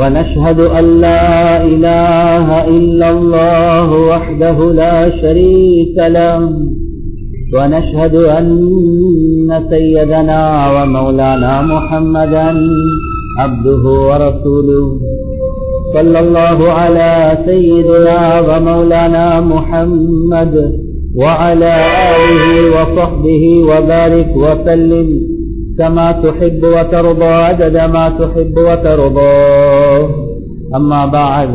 ونشهد أن لا إله إلا الله وحده لا شريك له. ونشهد أن سيدنا ومولانا محمدا عبده ورسوله. صلى الله على سيدنا ومولانا محمد وعلى آله وصحبه وبارك وسلم. كما تحب وترضى عدد ما تحب وترضى. أما بعد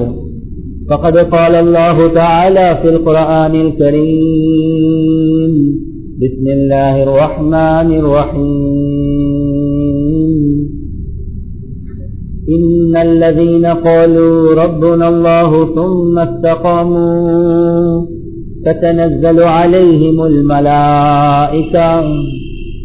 فقد قال الله تعالى في القرآن الكريم بسم الله الرحمن الرحيم. إن الذين قالوا ربنا الله ثم استقاموا تتنزل عليهم الملائكة.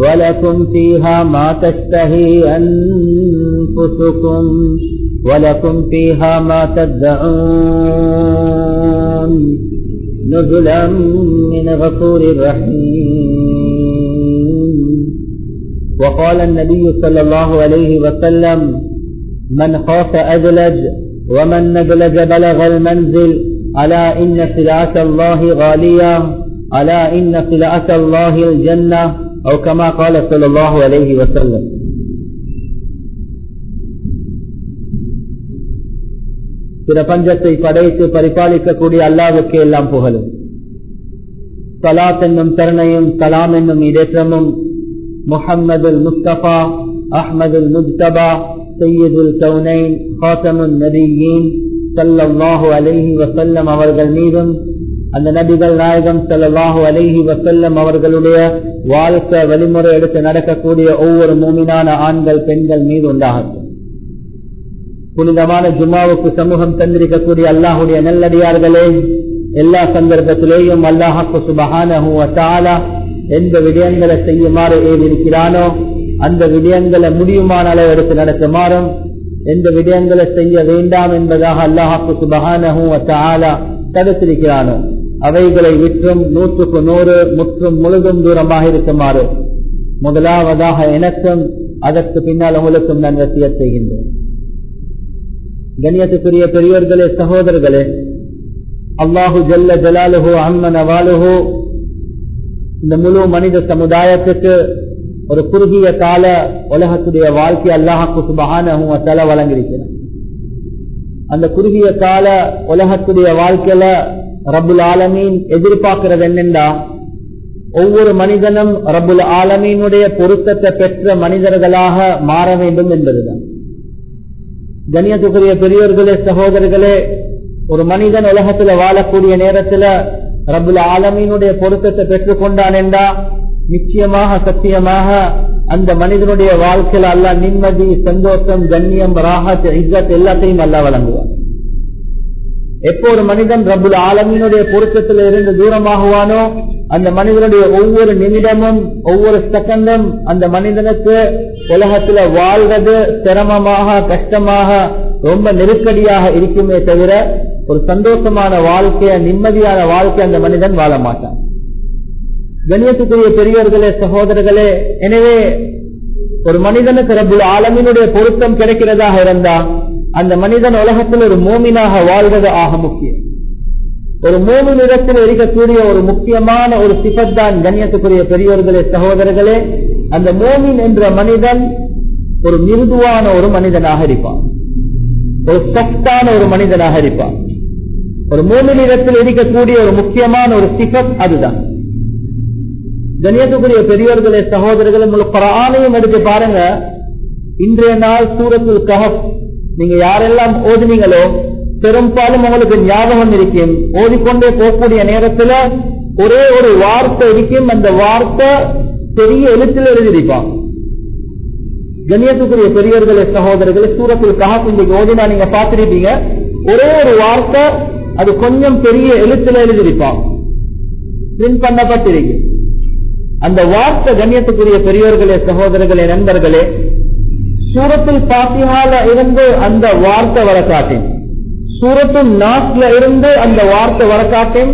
ولكم فيها ما تشتهي أنفسكم ولكم فيها ما تدعون نزلا من غفور رحيم. وقال النبي صلى الله عليه وسلم من خاف أدلج ومن ندلج بلغ المنزل ألا إن سلعة الله غالية ألا إن سلعة الله الجنة؟ أو كما قال صلى الله عليه وسلم பிரபஞ்சத்தை படைத்து பரிபாலிக்கக்கூடிய அல்லாவுக்கு எல்லாம் புகழும் சலாத் என்னும் கருணையும் கலாம் என்னும் இடேற்றமும் முஹம்மது முஸ்தபா அஹ்மது முஜ்தபா சையதுல் கவுனைன் ஹாத்தமுன் நபியின் சல்லாஹு அலஹி வசல்லம் அவர்கள் மீதும் அந்த நபிகள் நாயகம் செல்லவாஹு அலைஹி வசல்லம் அவர்களுடைய வாழ்க்கை வழிமுறை எடுத்து நடக்கக்கூடிய ஒவ்வொரு மூமினான ஆண்கள் பெண்கள் மீது உண்டாகட்டும். புனிதமான ஜுமாவுக்கு சமூகம் தந்திருக்கக்கூடிய அல்லாஹுடைய நல்லடியார்களே எல்லா சந்தர்ப்பத்திலேயும் அல்லாஹாக்கு சுபகான எந்த விடயங்களை செய்யுமாறு ஏறியிருக்கிறானோ அந்த விடயங்களை முடியுமான அளவு எடுத்து நடத்துமாறும் எந்த விடயங்களை செய்ய வேண்டாம் என்பதாக அல்லாஹாக்கு சுபகான தடுத்திருக்கிறானோ அவைகளை விற்றும் நூற்றுக்கு நூறு முற்றும் முழுதும் தூரமாக இருக்குமாறு. முதலாவதாக எனக்கும் அதற்கு பின்னால் உங்களுக்கும் நான் வசிய செய்கின்றேன். கண்ணியத்துக்குரிய பெரியோர்களே சகோதரர்களே அல்லாஹு ஜல்ல ஜலாலுஹோ அம்மன வாலுஹோ இந்த முழு மனித சமுதாயத்துக்கு ஒரு குறுகிய கால உலகத்துடைய வாழ்க்கை அல்லாஹாக்கு சுபகான தலை வழங்கியிருக்கிறார் அந்த குறுகிய கால உலகத்துடைய வாழ்க்கையில ரபுல் ஆலமீன் எதிர்பார்க்கிறது என்னென்றா ஒவ்வொரு மனிதனும் ரபுல் ஆலமீனுடைய பொருத்தத்தை பெற்ற மனிதர்களாக மாற வேண்டும் என்பதுதான். கணியத்துக்குரிய பெரியோர்களே சகோதரர்களே ஒரு மனிதன் உலகத்துல வாழக்கூடிய நேரத்துல ரபுல் ஆலமீனுடைய பொருத்தத்தை பெற்றுக் கொண்டான் என்றா நிச்சயமாக சத்தியமாக அந்த மனிதனுடைய வாழ்க்கையில அல்ல நிம்மதி சந்தோஷம் கண்ணியம் ராகத் இஜத் எல்லாத்தையும் அல்ல வழங்குவார் எப்போ ஒரு மனிதன் ரபுல் ஆலமினுடைய பொருத்தத்தில் இருந்து தூரமாகுவானோ அந்த மனிதனுடைய ஒவ்வொரு நிமிடமும் ஒவ்வொரு செகண்டும் அந்த மனிதனுக்கு உலகத்துல வாழ்வது சிரமமாக கஷ்டமாக ரொம்ப நெருக்கடியாக இருக்குமே தவிர ஒரு சந்தோஷமான வாழ்க்கைய நிம்மதியான வாழ்க்கை அந்த மனிதன் வாழ மாட்டான். கண்ணியத்துக்குரிய பெரியவர்களே சகோதரர்களே எனவே ஒரு மனிதனுக்கு ரபுல் ஆலமினுடைய பொருத்தம் கிடைக்கிறதாக இருந்தா அந்த மனிதன் உலகத்தில் ஒரு மோமினாக வாழ்வது ஆக முக்கியம். ஒரு மூணு நிறத்தில் இருக்கக்கூடிய ஒரு முக்கியமான ஒரு சிபத் தான் கண்ணியத்துக்குரிய பெரியவர்களே சகோதரர்களே அந்த மோமின் என்ற மனிதன் ஒரு மிருதுவான ஒரு மனிதனாக இருப்பான். ஒரு சக்தான ஒரு மனிதனாக இருப்பான். ஒரு மூணு நிறத்தில் இருக்கக்கூடிய ஒரு முக்கியமான ஒரு சிபத் அதுதான். கணியத்துக்குரிய பெரியவர்களே சகோதரர்கள் உங்களுக்கு குரானையும் எடுத்து பாருங்க. இன்றைய நாள் சூரத்துல் கஹப் நீங்க யாரெல்லாம் ஓதுனீங்களோ பெரும்பாலும் உங்களுக்கு ஞாபகம் இருக்கும். ஓதிக்கொண்டே போகக்கூடிய நேரத்துல ஒரே ஒரு வார்த்தை இருக்கும். அந்த வார்த்தை பெரிய எழுத்தில் எழுதியிருப்பான் கண்ணியத்துக்குரிய பெரியவர்களே சகோதரர்களே சூரத்தில் கஹப் இன்றைக்கு ஓதினா நீங்க பார்த்திருப்பீங்க. ஒரே ஒரு வார்த்தை அது கொஞ்சம் பெரிய எழுத்துல எழுதியிருப்பான் பிரிண்ட் பண்ணப்பட்டிருக்கு. அந்த வார்த்தை கண்ணியத்துக்குரிய பெரியோர்களே சகோதரர்களே நண்பர்களே சூரத்தில் பாத்தியால இருந்து அந்த வார்த்தை வர காட்டேன் சூரத்தும் நாஸ்ல இருந்து அந்த வார்த்தை வர காட்டேன்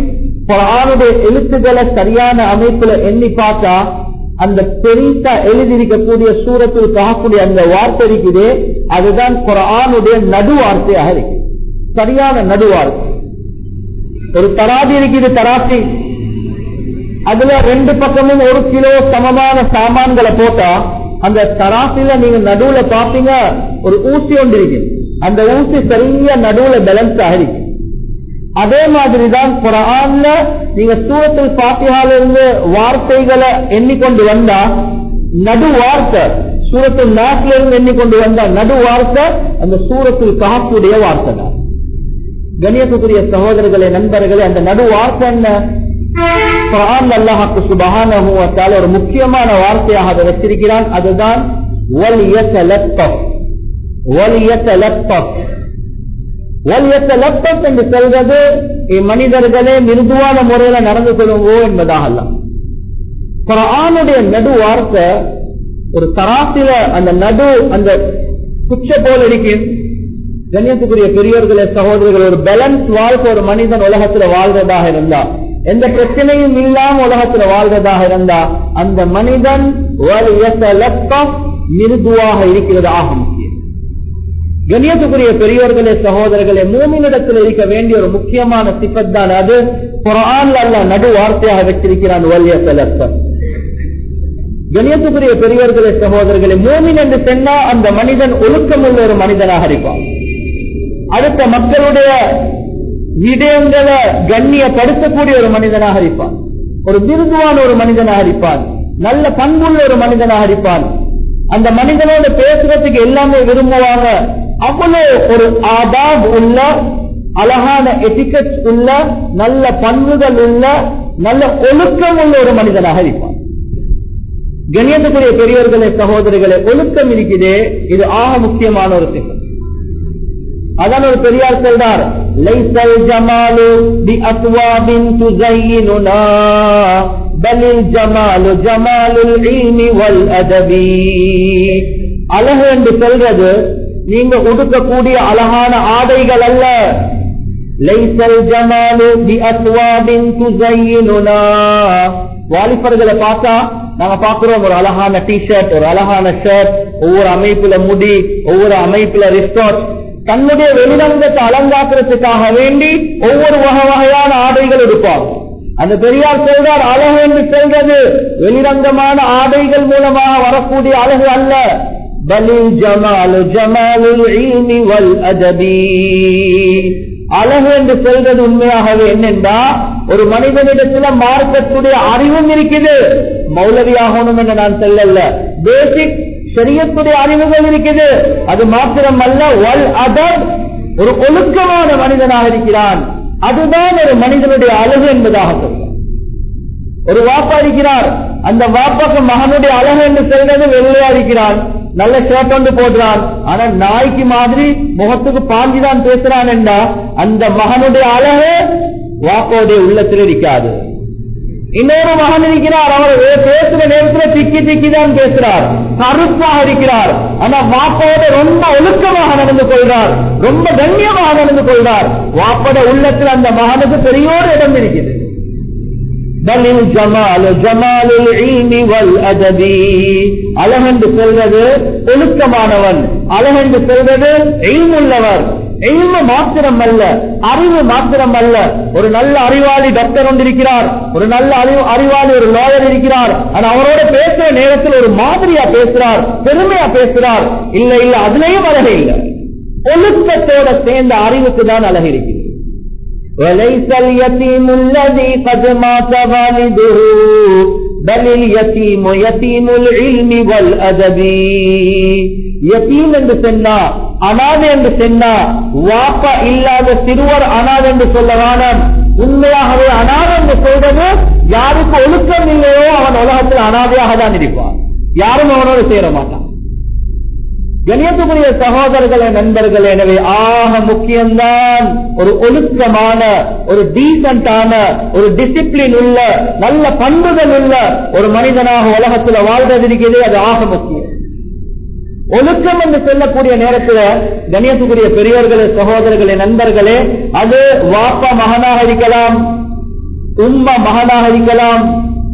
குரானுடைய எழுத்துக்களை சரியான அமைப்புல எண்ணி பார்த்தா அந்த பெரிசா எழுதியிருக்கக்கூடிய சூரத்தில் காக்கூடிய அந்த வார்த்தை இருக்குது. அதுதான் குரானுடைய நடு வார்த்தையாக இருக்கு சரியான நடு வார்த்தை. ஒரு தராதி இருக்குது தராசி. அதுல ரெண்டு பக்கமும் ஒரு கிலோ சமமான சாமான்களை போட்டா அந்த தராசில நீங்க நடுவுல பாப்பீங்க ஒரு ஊசி ஒன்று இருக்கு. அந்த ஊசி சரியா நடுவுல பேலன்ஸ் ஆகிருக்கு அதே மாதிரிதான் குரான்ல நீங்க சூரத்தில் பாத்தியால இருந்து வார்த்தைகளை எண்ணிக்கொண்டு வந்தா நடு வார்த்தை சூரத்தில் நாட்டில இருந்து எண்ணிக்கொண்டு வந்தா நடு வார்த்தை அந்த சூரத்தில் காப்புடைய வார்த்தை தான் கணியத்துக்குரிய சகோதரர்களே நண்பர்களே அந்த நடு வார்த்தை என்ன? அல்லாஹாக்கு சுபஹானஹு ஒரு முக்கியமான வார்த்தையாக அதை வச்சிருக்கிறான். அதுதான் என்று சொல்றது மனிதர்களே மிருதுவான முறையில நடந்து கொள்ளுங்கோ என்பதாக அல்ல. குரானுடைய நடு வார்த்தை ஒரு தராசில அந்த நடு அந்த குச்ச போல் இருக்கு. கண்ணியத்துக்குரிய பெரியவர்களே சகோதரர்கள் ஒரு பேலன்ஸ் வாழ்க்கை ஒரு மனிதன் உலகத்துல வாழ்றதாக இருந்தார் எந்த பிரச்சனையும் இல்லாம உலகத்துல வாழ்றதாக இருந்தா அந்த மனிதன் மிருதுவாக இருக்கிறது ஆக முக்கியம். கணியத்துக்குரிய பெரியவர்களே சகோதரர்களே மூமினிடத்தில் இருக்க வேண்டிய ஒரு முக்கியமான சிபத் தான் அது. குரான்ல அல்ல நடு வார்த்தையாக வச்சிருக்கிறான் வலிய செலப்பன் கணியத்துக்குரிய பெரியவர்களே சகோதரர்களே மூமின் என்று சொன்னா அந்த மனிதன் ஒழுக்கமுள்ள ஒரு மனிதனாக இருப்பான். அடுத்த மக்களுடைய இடங்களை கண்ணியப்படுத்தக்கூடிய ஒரு மனிதனாக இருப்பான். ஒரு மிருதுவான ஒரு மனிதனாக இருப்பான். நல்ல பண்புள்ள ஒரு மனிதனாக இருப்பான். அந்த மனிதனோட பேசுறதுக்கு எல்லாமே விரும்புவாங்க. அவ்வளவு ஒரு ஆதாப் உள்ள அழகான எட்டிகட் உள்ள நல்ல பண்புகள் உள்ள நல்ல ஒழுக்கம் உள்ள ஒரு மனிதனாக இருப்பான். கணியத்துக்குரிய பெரியவர்களே சகோதரிகளே ஒழுக்கம் இருக்குதே இது ஆக முக்கியமான ஒரு திட்டம். அதான் ஒரு பெரியார் சொல்றார். ليس ஜமாலு பி تزيننا بل الجمال ஜமாலு العلم والأدب. அழகு என்று சொல்றது நீங்க உடுக்கக்கூடிய அழகான ஆடைகள் அல்ல. லைசல் ஜமாலு பி அத்வாபின் துஸையினுனா வாலிபர்களை பார்த்தா நாங்க பாக்குறோம் ஒரு அழகான டி ஷர்ட் ஒரு அழகான ஷர்ட் ஒவ்வொரு அமைப்புல முடி ஒவ்வொரு அமைப்புல ரிஸ்டார்ட் தன்னுடைய வெளிரங்கத்தை அலங்காக்கிறதுக்காக வேண்டி ஒவ்வொரு வகை வகையான ஆடைகள் எடுப்பார். அந்த பெரியார் சொல்றார் அழகு என்று சொல்றது வெளிரங்கமான ஆடைகள் மூலமாக வரக்கூடிய அழகு அல்ல. பலில் ஜமாலு ஜமாலுல் இல்மி அழகு என்று சொல்றது உண்மையாகவே என்னென்றா ஒரு மனிதனிடத்துல மார்க்கத்துடைய அறிவும் இருக்குது. மௌலவி ஆகணும் என்று நான் சொல்லல. பேசிக் சரியத்துடைய அறிவுகள் இருக்குது. அது மாத்திரம் அல்ல வல் அதர் ஒரு ஒழுக்கமான மனிதனாக இருக்கிறான். அதுதான் ஒரு மனிதனுடைய அழகு என்பதாக ஒரு வாப்பா இருக்கிறார். அந்த வாப்பாக்கு மகனுடைய அழகு என்று சொல்றது வெள்ளையா இருக்கிறான். நல்ல ஷர்ட் ஒன்று போடுறான். ஆனா நாய்க்கு மாதிரி முகத்துக்கு பாஞ்சிதான் பேசுறான் என்றா அந்த மகனுடைய அழகு வாப்பாவுடைய உள்ளத்தில் இருக்காது இன்னொரு மகன் இருக்கிறார். அவர் பேசுற நேரத்தில் திக்கி திக்கி தான் பேசுறார். கருப்பாக இருக்கிறார். ஆனா வாப்பாவோட ரொம்ப ஒழுக்கமாக நடந்து கொள்றார். ரொம்ப கண்ணியமாக நடந்து கொள்றார். வாப்போட உள்ளத்தில் அந்த மகனுக்கு பெரியோர் இடம் இருக்குது. பலில் ஜமால் அழகென்று சொல்வது ஒழுக்கமானவன். அழகென்று செல்வது எய்முள்ளவர் எய்மு மாத்திரம் அல்ல அறிவு மாத்திரம் அல்ல ஒரு நல்ல அறிவாளி டாக்டர் ஒன்றிருக்கிறார் ஒரு நல்ல அறிவு அறிவாளி ஒரு லாயர் இருக்கிறார் ஆனா அவரோட பேசுற நேரத்தில் ஒரு மாதிரியா பேசுறார் பெருமையா பேசுறார் இல்ல இல்ல அதுலயும் அழகு இல்லை ஒழுக்கத்தோட சேர்ந்த அறிவுக்கு தான் அழகு இருக்கிறது وليس اليتيم الذي قد مات والده بل اليتيم يتيم العلم والأدب யத்தீம் என்று சொன்னா அனாதை என்று சொன்னா வாப்பா இல்லாத சிறுவர் அனாதை என்று சொல்ல வேணாம். உண்மையாகவே அனாதை என்று சொல்றது யாருக்கு ஒழுக்கம் இல்லையோ அவன் உலகத்தில் அனாதையாக தான் இருப்பான். யாரும் அவனோடு சேர மாட்டான். கணியத்துக்குரிய சகோதரர்களே நண்பர்களே எனவே ஆக முக்கியம்தான் ஒரு ஒழுக்கமான ஒரு டீசென்டான ஒரு டிசிப்ளின் உள்ள நல்ல பண்புகள் உள்ள ஒரு மனிதனாக உலகத்தில் வாழ்றது இருக்கிறது அது ஆக முக்கியம். ஒழுக்கம் என்று சொல்லக்கூடிய நேரத்தில் கணியத்துக்குரிய பெரியவர்களே சகோதரர்களே நண்பர்களே அது வாப்பா மகனாக இருக்கலாம் உம்மா மகனாக இருக்கலாம்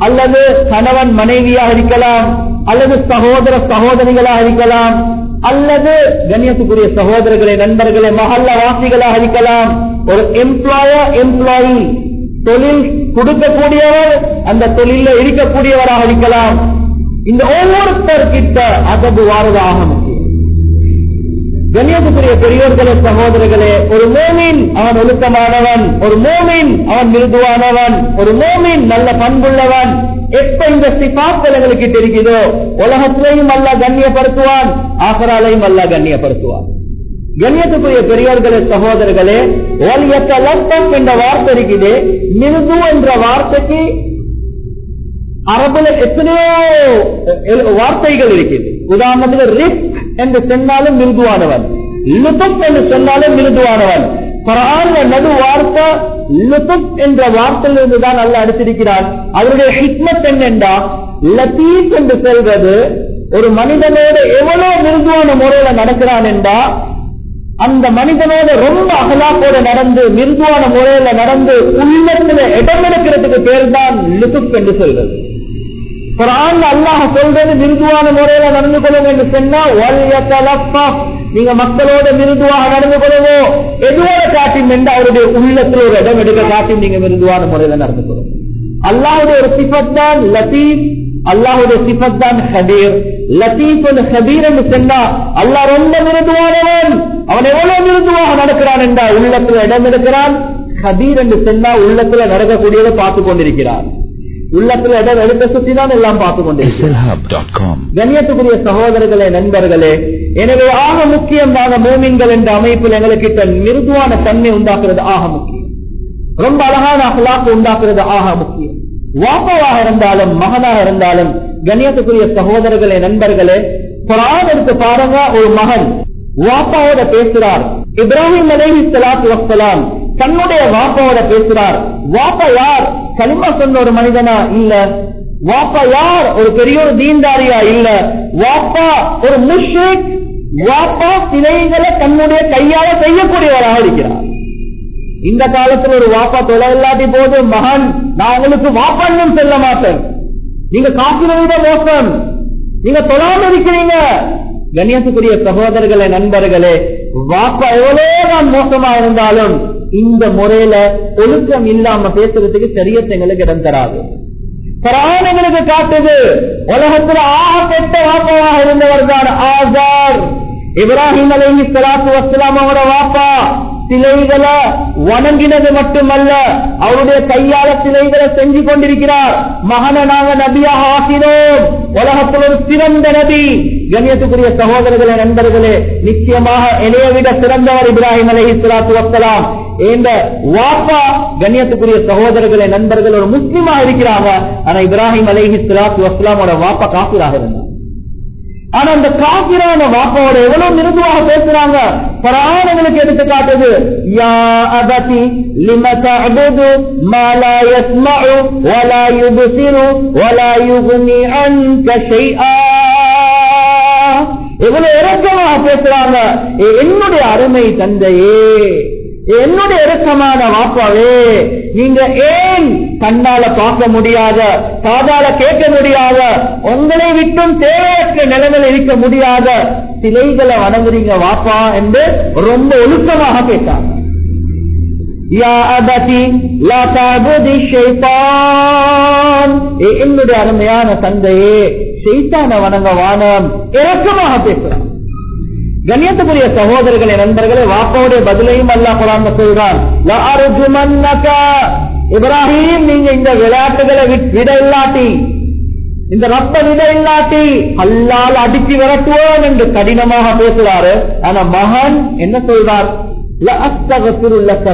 அல்லது கணவன் மனைவியாக இருக்கலாம் அல்லது சகோதர சகோதரிகளாக இருக்கலாம் அல்லது கண்ணியத்துக்குரிய சகோதரர்களே நண்பர்களே மகல்ல வாசிகளாக இருக்கலாம். ஒரு எம்ப்ளாயர் எம்ப்ளாயி தொழில் கொடுக்கக்கூடியவர் அந்த தொழில இருக்கக்கூடியவராக இருக்கலாம். இந்த ஒவ்வொருத்தர்கிட்ட அதது வாரதாக முக்கியம். கண்ணியத்துக்குரிய பெரியோர்களே சகோதரர்களே ஒரு மோமின் அவன் ஒழுக்கமானவன் ஒரு மோமின் அவன் மிருதுவானவன் ஒரு மோமின் நல்ல பண்புள்ளவன். எப்ப இந்த சிபாக்கள் எங்களுக்கு இருக்குதோ உலகத்திலையும் அல்ல கண்ணியப்படுத்துவான் ஆசராலையும் அல்ல கண்ணியப்படுத்துவான். கண்ணியத்துக்குரிய பெரியோர்களே சகோதரர்களே ஒலியத்த லட்டம் என்ற வார்த்தை இருக்குது. மிருது என்ற வார்த்தைக்கு அரபுல எத்தனையோ வார்த்தைகள் இருக்குது உதாரணத்துக்கு ரிஸ்க் என்று சொன்னாலும் மிருதுவானவன். லுத்துப் என்று சொன்னாலும் மிருதுவானவன். குரான்ல நடு வார்த்தை லுத்துப் என்ற வார்த்தையிலிருந்து தான் நல்ல அடித்திருக்கிறான். அவருடைய ஹிக்மத் என்னென்றா? லத்தீப் என்று சொல்வது ஒரு மனிதனோடு எவ்வளவு மிருதுவான முறையில நடக்கிறான் என்றா? அந்த மனிதனோட ரொம்ப அகலாப்போட நடந்து மிருதுவான முறையில நடந்து உள்ளத்துல இடம் எடுக்கிறதுக்கு பேர் தான் லுத்துப் என்று சொல்றது குரான் அல்லாஹ் சொல்றது மிருதுவான முறையில நடந்து கொள்ளுங்க என்று சொன்னா நீங்க மக்களோட மிருதுவாக நடந்து கொள்ளவோ எதுவோட காட்டும் என்று அவருடைய உள்ளத்தில் ஒரு இடம் எடுக்க காட்டும் நீங்க மிருதுவான முறையில நடந்து கொள்ளுங்க அல்லாஹுடைய ஒரு சிபத் தான் லத்தீப் அல்லாஹுடைய சிபத் தான் ஹபீர். லத்தீப் ஹபீர் என்று சொன்னா அல்லாஹ் ரொம்ப மிருதுவானவன். அவன் எவ்வளவு மிருதுவாக நடக்கிறான் என்றா உள்ளத்துல இடம் எடுக்கிறான். ஹபீர் என்று சொன்னா உள்ளத்துல நடக்கக்கூடியதை பார்த்து கொண்டிருக்கிறான் உள்ளத்துல இடம் எடுக்க சுத்தி தான் எல்லாம் பார்த்து கொண்டிருக்கிறோம் கண்ணியத்துக்குரிய சகோதரர்களே நண்பர்களே எனவே ஆக முக்கியம் நாங்க மோமின்கள் என்ற அமைப்பில் எங்களுக்கு மிருதுவான தன்மை உண்டாக்குறது ஆக முக்கியம். ரொம்ப அழகான அகலாக்கு உண்டாக்குறது ஆக முக்கியம். வாப்பாவாக இருந்தாலும் மகனாக இருந்தாலும் கண்ணியத்துக்குரிய சகோதரர்களே நண்பர்களே எடுத்து பாருங்க ஒரு மகன் வாப்பாவோட பேசுறார். இப்ராஹிம் அலைஹி ஸலாத்து வஸ்ஸலாம் தன்னுடைய வாப்பாவோட பேசுறார். வாப்பா யார்? கலிமா சொன்ன ஒரு மனிதனா இல்ல. வாப்பா யார்? ஒரு பெரிய ஒரு தீன்தாரியா இல்ல. வாப்பா ஒரு முஷ்ரிக். வாப்பா சிலைகளை தன்னுடைய கையால செய்யக்கூடியவராக இருக்கிறார். இந்த காலத்துல ஒரு வாப்பா தொலை இல்லாட்டி போது மகன் நான் உங்களுக்கு வாப்பான்னு சொல்ல மாட்டேன். நீங்க காப்பினவிட மோசம். நீங்க தொழாம இருக்கிறீங்க. கண்ணியத்துக்குரிய சகோதரர்களே நண்பர்களே வாப்பா எவ்வளவுதான் மோசமா இருந்தாலும் இந்த முறையில ஒழுக்கம் இல்லாம பேசுறதுக்கு சரியத்தை எங்களுக்கு இடம் தராது. பிராணங்களுக்கு காட்டுது. உலகத்துல ஆக பெற்ற வாப்பாவாக இருந்தவர் தான் ஆசார். இப்ராஹிம் அலி சலாத்து வஸ்லாம் அவரோட வாப்பா. சிலைகளை வணங்கினது மட்டுமல்ல அவருடைய கையால சிலைகளை செஞ்சு கொண்டிருக்கிறார். மகனை நாங்க நபியாக ஆக்கினோம். உலகத்தில் ஒரு சிறந்த நபி. கண்ணியத்துக்குரிய சகோதரர்களே நண்பர்களே நிச்சயமாக இணைய விட சிறந்தவர் இப்ராஹிம் அலி இஸ்லாத்து வசலாம் இந்த வாப்பா கண்ணியத்துக்குரிய சகோதரர்களே நண்பர்கள் ஒரு முஸ்லிமா இருக்கிறாங்க. ஆனா இப்ராஹிம் அலை இஸ்லாத்து வசலாமோட வாப்பா காப்பிராக இருந்தார் ஆனா அந்த காபிரான வாப்பாவோட எவ்வளவு மிருதுவாக பேசுறாங்க? பராணங்களுக்கு எடுத்து காட்டுது. யா அபதி லிம தஅபுது மா லா யஸ்மஉ வலா யுப்சிரு வலா யுக்னி அன்க ஷைஆ எவ்வளவு இறக்கமாக பேசுறாங்க. என்னுடைய அருமை தந்தையே. என்னுடைய இறக்கமான வாப்பாவே நீங்க ஏன் கண்ணால பார்க்க முடியாத காதால கேட்க முடியாத உங்களை விட்டும் தேவையற்ற நிலைமையில் இருக்க முடியாத சிலைகளை வணங்குறீங்க வாப்பா என்று ரொம்ப ஒழுக்கமாக கேட்டாங்க என்னுடைய அருமையான தந்தையே செய்தான வணங்க வானம். இறக்கமாக பேசுறான் கண்ணியத்துக்குரிய சகோதரர்களே நண்பர்களே வாப்பாவுடைய பதிலையும் அல்லா குரான் சொல்றான். இப்ராஹிம் நீங்க இந்த விளையாட்டுகளை விட இல்லாட்டி இந்த ரப்ப விட இல்லாட்டி அல்லால் அடிச்சு விரட்டுவோம் என்று கடினமாக பேசுறாரு. ஆனா மகன் என்ன சொல்றார்?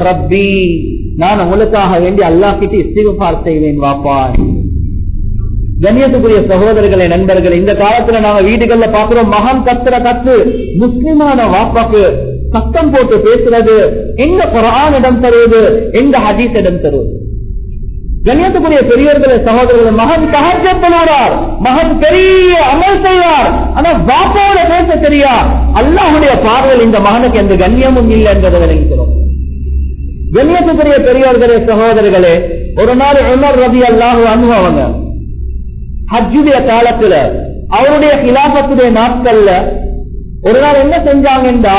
ரப்பி நான் உங்களுக்காக வேண்டி அல்லாஹ் கிட்ட இஸ்திகுஃபார் செய்வேன் வாப்பா கண்ணியத்துக்குரிய சகோதரர்களை நண்பர்கள் இந்த காலத்துல நாங்க வீடுகள்ல பாக்குறோம் மகன் கத்துற கத்து முஸ்லிமான வாப்பாக்கு சத்தம் போட்டு பேசுறது எங்க குரான் இடம் தருவது எங்க ஹதீஸ் இடம் தருவது. கண்ணியத்துக்குரிய பெரியவர்களை சகோதரர்கள் மகன் சகஜத்தினார் மகன் பெரிய அமல் செய்வார் ஆனா பாப்பாவோட பேச தெரியா அல்லாஹுடைய பார்வையில் இந்த மகனுக்கு எந்த கண்ணியமும் இல்லை என்பதை விளங்குகிறோம். கண்ணியத்துக்குரிய பெரியவர்களே சகோதரர்களே ஒரு நாள் உமர் ரவி அல்லாஹு அனுபவங்க ஹஜ்ஜுடைய காலத்துல அவருடைய கிலாபத்துடைய நாட்கள்ல ஒரு நாள் என்ன செஞ்சாங்கன்றா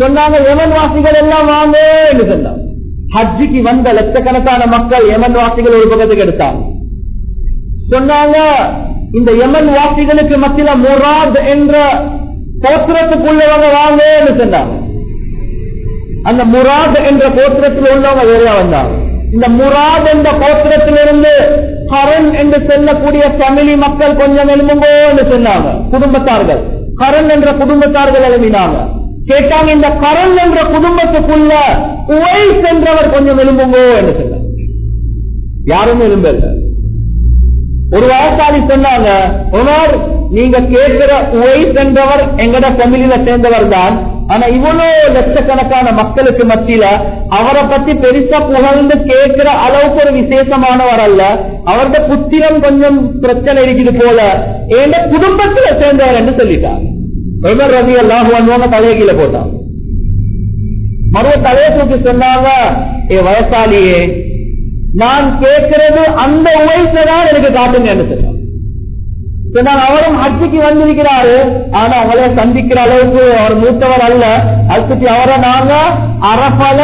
சொன்னாங்க யமன் வாசிகள் எல்லாம் வாங்க என்று சொன்னாங்க. வந்த லட்சக்கணக்கான மக்கள் யமன் வாசிகள் ஒரு பக்கத்துக்கு எடுத்தாங்க. சொன்னாங்க இந்த யமன் வாசிகளுக்கு மத்தியில முராத் என்ற கோத்திரத்துக்குள்ளவங்க வாங்க என்று சொன்னாங்க. அந்த முராத் என்ற கோத்திரத்தில் உள்ளவங்க வேறையா வந்தாங்க இந்த முராத் என்ற கோத்திரத்திலிருந்து கரண் என்று சொல்லக்கூடிய தமிழி மக்கள் கொஞ்சம் எழும்புங்கோ என்று சொன்னாங்க. குடும்பத்தார்கள். கரண் என்ற குடும்பத்தார்கள் எழுப்பினாங்க கேட்டாங்க இந்த கரண் என்ற குடும்பத்துக்குள்ள உவைஸ் சென்றவர் கொஞ்சம் எழும்புங்கோ என்று சொன்னாங்க. யாரும் எழும்பல. ஒரு வயசாளி சொன்னாங்க உமர் நீங்க கேட்கிற உவைஸ் என்றவர் எங்கட ஃபேமிலியில சேர்ந்தவர் தான் ஆனா இவ்வளவு லட்சக்கணக்கான மக்களுக்கு மத்தியில அவரை பத்தி பெருசா புகழ்ந்து கேட்கிற அளவுக்கு ஒரு விசேஷமானவர் அல்ல. அவரோட புத்திரம் கொஞ்சம் பிரச்சனை இருக்குது போல. என் குடும்பத்துல சேர்ந்தவர் என்று சொல்லிட்டார். உமர் ரவி எல்லாம் பண்ணுவாங்க தலைகீழ போட்டான். மறுவ தலையை தூக்கி சொன்னாங்க ஏ வயசாலியே நான் கேட்கிறது அந்த உழைப்பை தான் எனக்கு காட்டுங்க என்று சொன்னாங்க சொன்னாங்க அவரும் ஹஜ்ஜுக்கு வந்திருக்கிறாரு. ஆனா அவங்கள சந்திக்கிற அளவுக்கு அவர் மூத்தவர் அல்ல. அதுக்கு அவரை நாங்க அரபல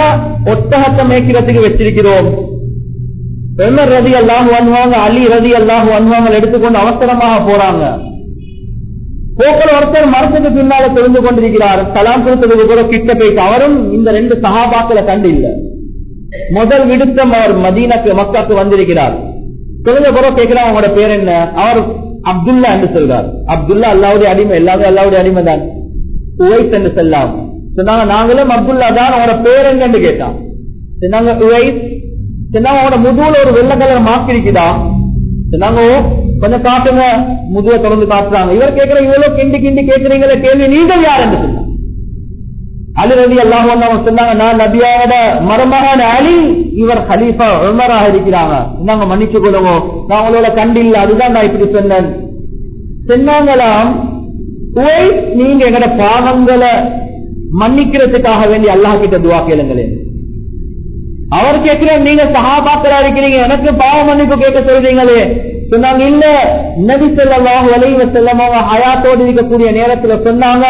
ஒட்டகத்தை மேய்க்கிறதுக்கு வச்சிருக்கிறோம். பெமர் ரதி எல்லாம் வன்வாங்க அலி ரதி எல்லாம் வன்வாங்க எடுத்துக்கொண்டு அவசரமாக போறாங்க. போக்கில் ஒருத்தர் மரத்துக்கு பின்னால தெரிந்து கொண்டிருக்கிறார். சலாம் கொடுத்ததுக்கு கூட கிட்ட போயிட்டு அவரும் இந்த ரெண்டு சகாபாக்களை கண்டு இல்லை. முதல் விடுத்தம் அவர் மதீனாக்கு மக்காக்கு வந்திருக்கிறார். தெரிஞ்ச பிறகு கேட்கிறார் அவங்களோட பேர் என்ன? அவர் அப்துல்லா என்று சொல்றார். அப்துல்லா அல்லாவுடைய அடிமை எல்லாமே அல்லாவுடைய அடிமை தான். உவைஸ் என்று செல்லாம். சொன்னாங்க நாங்களும் அப்துல்லா தான் அவனோட பேர் என்னன்னு கேட்டான். சொன்னாங்க உவைஸ். சொன்னாங்க அவனோட முதுகுல ஒரு வெள்ள கலர் மார்க் இருக்குதா? சொன்னாங்க கொஞ்சம் காட்டுங்க. முதுக தொடர்ந்து காட்டுறாங்க. இவர் கேட்கிற இவ்வளவு கிண்டி கிண்டி கேட்கிறீங்களே கேள்வி நீங்கள் யார் என்று சொன்னாங்க அலி ரவி அல்லாஹ் சொன்னாங்க நான் நபியாவோட மருமகன் அலி இவர் ஹலீஃபா உமராக இருக்கிறாங்க நாங்க மன்னிச்சு கொள்ளுவோம் நான் உங்களோட கண்டில்ல அதுதான் நான் இப்படி சொன்னேன் சொன்னாங்களாம் நீங்க எங்கட பாவங்களை மன்னிக்கிறதுக்காக வேண்டி அல்லாஹ் கிட்ட துவா கேளுங்களேன் அவர் கேட்கிற நீங்க சகாபாக்களா இருக்கிறீங்க எனக்கு பாவ மன்னிப்பு கேட்க சொல்றீங்களே சொன்னாங்க இல்ல நபி ஸல்லல்லாஹு அலைஹி வஸல்லம் அவங்க ஹயாத்தோடு இருக்கக்கூடிய நேரத்துல சொன்னாங்க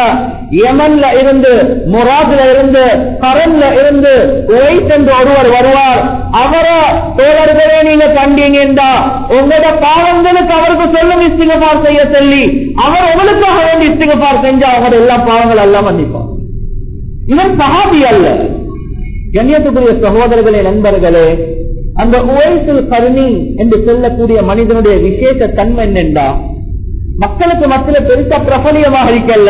யமன்ல இருந்து மொராதுல இருந்து கரன்ல இருந்து உவைஸ் என்று ஒருவர் வருவார். அவரை தோழர்களே நீங்க கண்டீங்கன்னா உங்களோட பாவங்களுக்கு அவருக்கு சொல்லும் இஸ்திகபார் செய்ய சொல்லி அவர் உங்களுக்காக வேண்டி இஸ்திகபார் செஞ்சா அவங்களோட எல்லா பாவங்கள் எல்லாம் மன்னிப்பார் இவன் சஹாபி அல்ல. கண்ணியத்துக்குரிய சகோதரர்களே நண்பர்களே அந்த உவைசுல் கருணி என்று சொல்லக்கூடிய மனிதனுடைய விசேஷ தன்மை என்னென்றா? மக்களுக்கு மத்தியில பெருசா பிரபலியமாக இருக்கல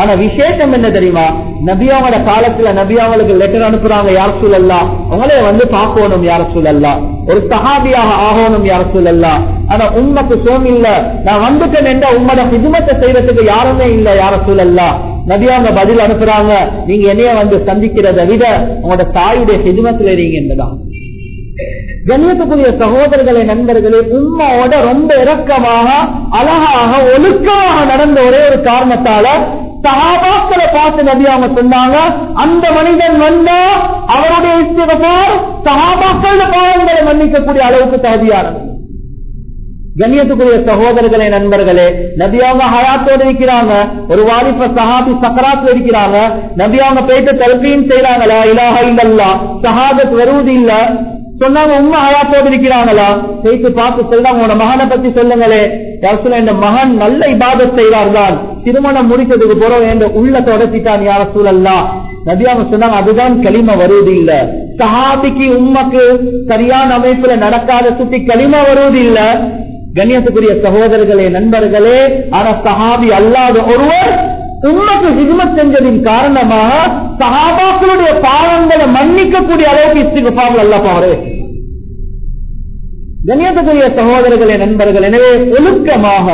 ஆனா விசேஷம் என்ன தெரியுமா? நபியாவோட காலத்துல நபியாவளுக்கு லெட்டர் அனுப்புறாங்க யார் சூழல்லா? உங்களே வந்து பார்க்கணும் யார சூழல்லா? ஒரு சகாபியாக ஆகணும் யார சூழல்லா? ஆனா உண்மைக்கு சோம் இல்ல. நான் வந்துட்டேன் என்ற உங்களோட ஹிதுமத்தை செய்யறதுக்கு யாருமே இல்ல யார சூழல்லா? நபியாங்க பதில் அனுப்புறாங்க நீங்க என்னைய வந்து சந்திக்கிறதை விட உங்களோட தாயுடைய ஹிதுமத்தில் இருங்க என்றுதான் கண்ணியத்துக்குரிய சகோதரர்களே நண்பர்களே உண்மையோட ரொம்ப இரக்கமாக அழகாக ஒழுக்கமாக நடந்த ஒரே ஒரு காரணத்தால சகாபாக்களை பார்த்து நபி அவங்க சொன்னாங்க அந்த மனிதன் வந்தா அவருடைய இஷ்டப்பார் சகாபாக்கள பாவங்களை மன்னிக்கக்கூடிய அளவுக்கு தகுதியானது கண்ணியத்துக்குரிய சகோதரர்களே நண்பர்களே நபியாங்க ஹயாத்தோடு இருக்கிறாங்க ஒரு வாலிப சஹாபி சக்கராத்து இருக்கிறாங்க நபியாங்க போயிட்டு தல்பீன் செய்யறாங்களா இலாக இல்லல்லா சஹாபத் வருவது இல்ல சொன்னாங்க உண்மை ஹயாத்தோடு இருக்கிறாங்களா போயிட்டு பார்த்து சொல்றாங்க உங்களோட மகனை பத்தி சொல்லுங்களே. யார் இந்த மகன் நல்ல இபாதத் செய்வார் தான். திருமணம் முடிச்சதுக்கு போறோம் என்ற உள்ள தொடச்சிட்டான் யார சூழல்லாம் நபி சொன்னாங்க அதுதான் களிம வருவது இல்ல. சஹாபிக்கு உம்மக்கு சரியான அமைப்புல நடக்காத சுத்தி களிம வருவது இல்ல. கண்ணியத்துக்குரிய சகோதரர்களே நண்பர்களே ஆனா சஹாபி அல்லாத ஒருவர் உண்மைக்கு ஹிதுமத் செஞ்சதின் காரணமாக சகாபாக்களுடைய பாவங்களை மன்னிக்கக்கூடிய அளவுக்கு இஸ்திகபாவில் அல்லா பாரு கண்ணியத்துக்குரிய சகோதரர்களே நண்பர்கள் எனவே ஒழுக்கமாக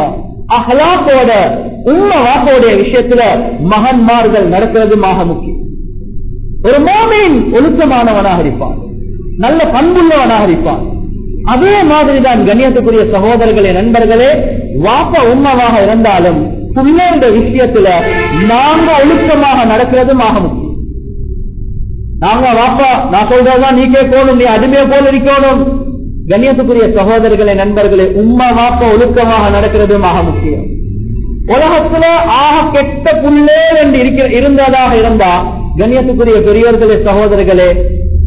அஹ்லாக்கோட உண்மை வாக்கோடைய விஷயத்துல மகன்மார்கள் நடக்கிறதுமாக முக்கியம். ஒரு மோமின் ஒழுக்கமானவனாக இருப்பான். நல்ல பண்புள்ளவனாக இருப்பான். அதே மாதிரிதான் கண்ணியத்துக்குரிய சகோதரர்களே நண்பர்களே வாப்ப உண்மமாக இருந்தாலும் பிள்ளைன்ற விஷயத்துல நாங்க ஒழுக்கமாக நடக்கிறது ஆக முக்கியம் நாங்க வாப்பா நான் சொல்றதுதான் நீ கேட்கணும் நீ அடிமையை போல இருக்கணும் கண்ணியத்துக்குரிய சகோதரர்களே நண்பர்களே உம்மா வாப்பா ஒழுக்கமாக நடக்கிறதும் ஆக முக்கியம். உலகத்துல ஆக கெட்ட புள்ளே என்று இருந்ததாக இருந்தா கண்ணியத்துக்குரிய பெரியவர்களே சகோதரர்களே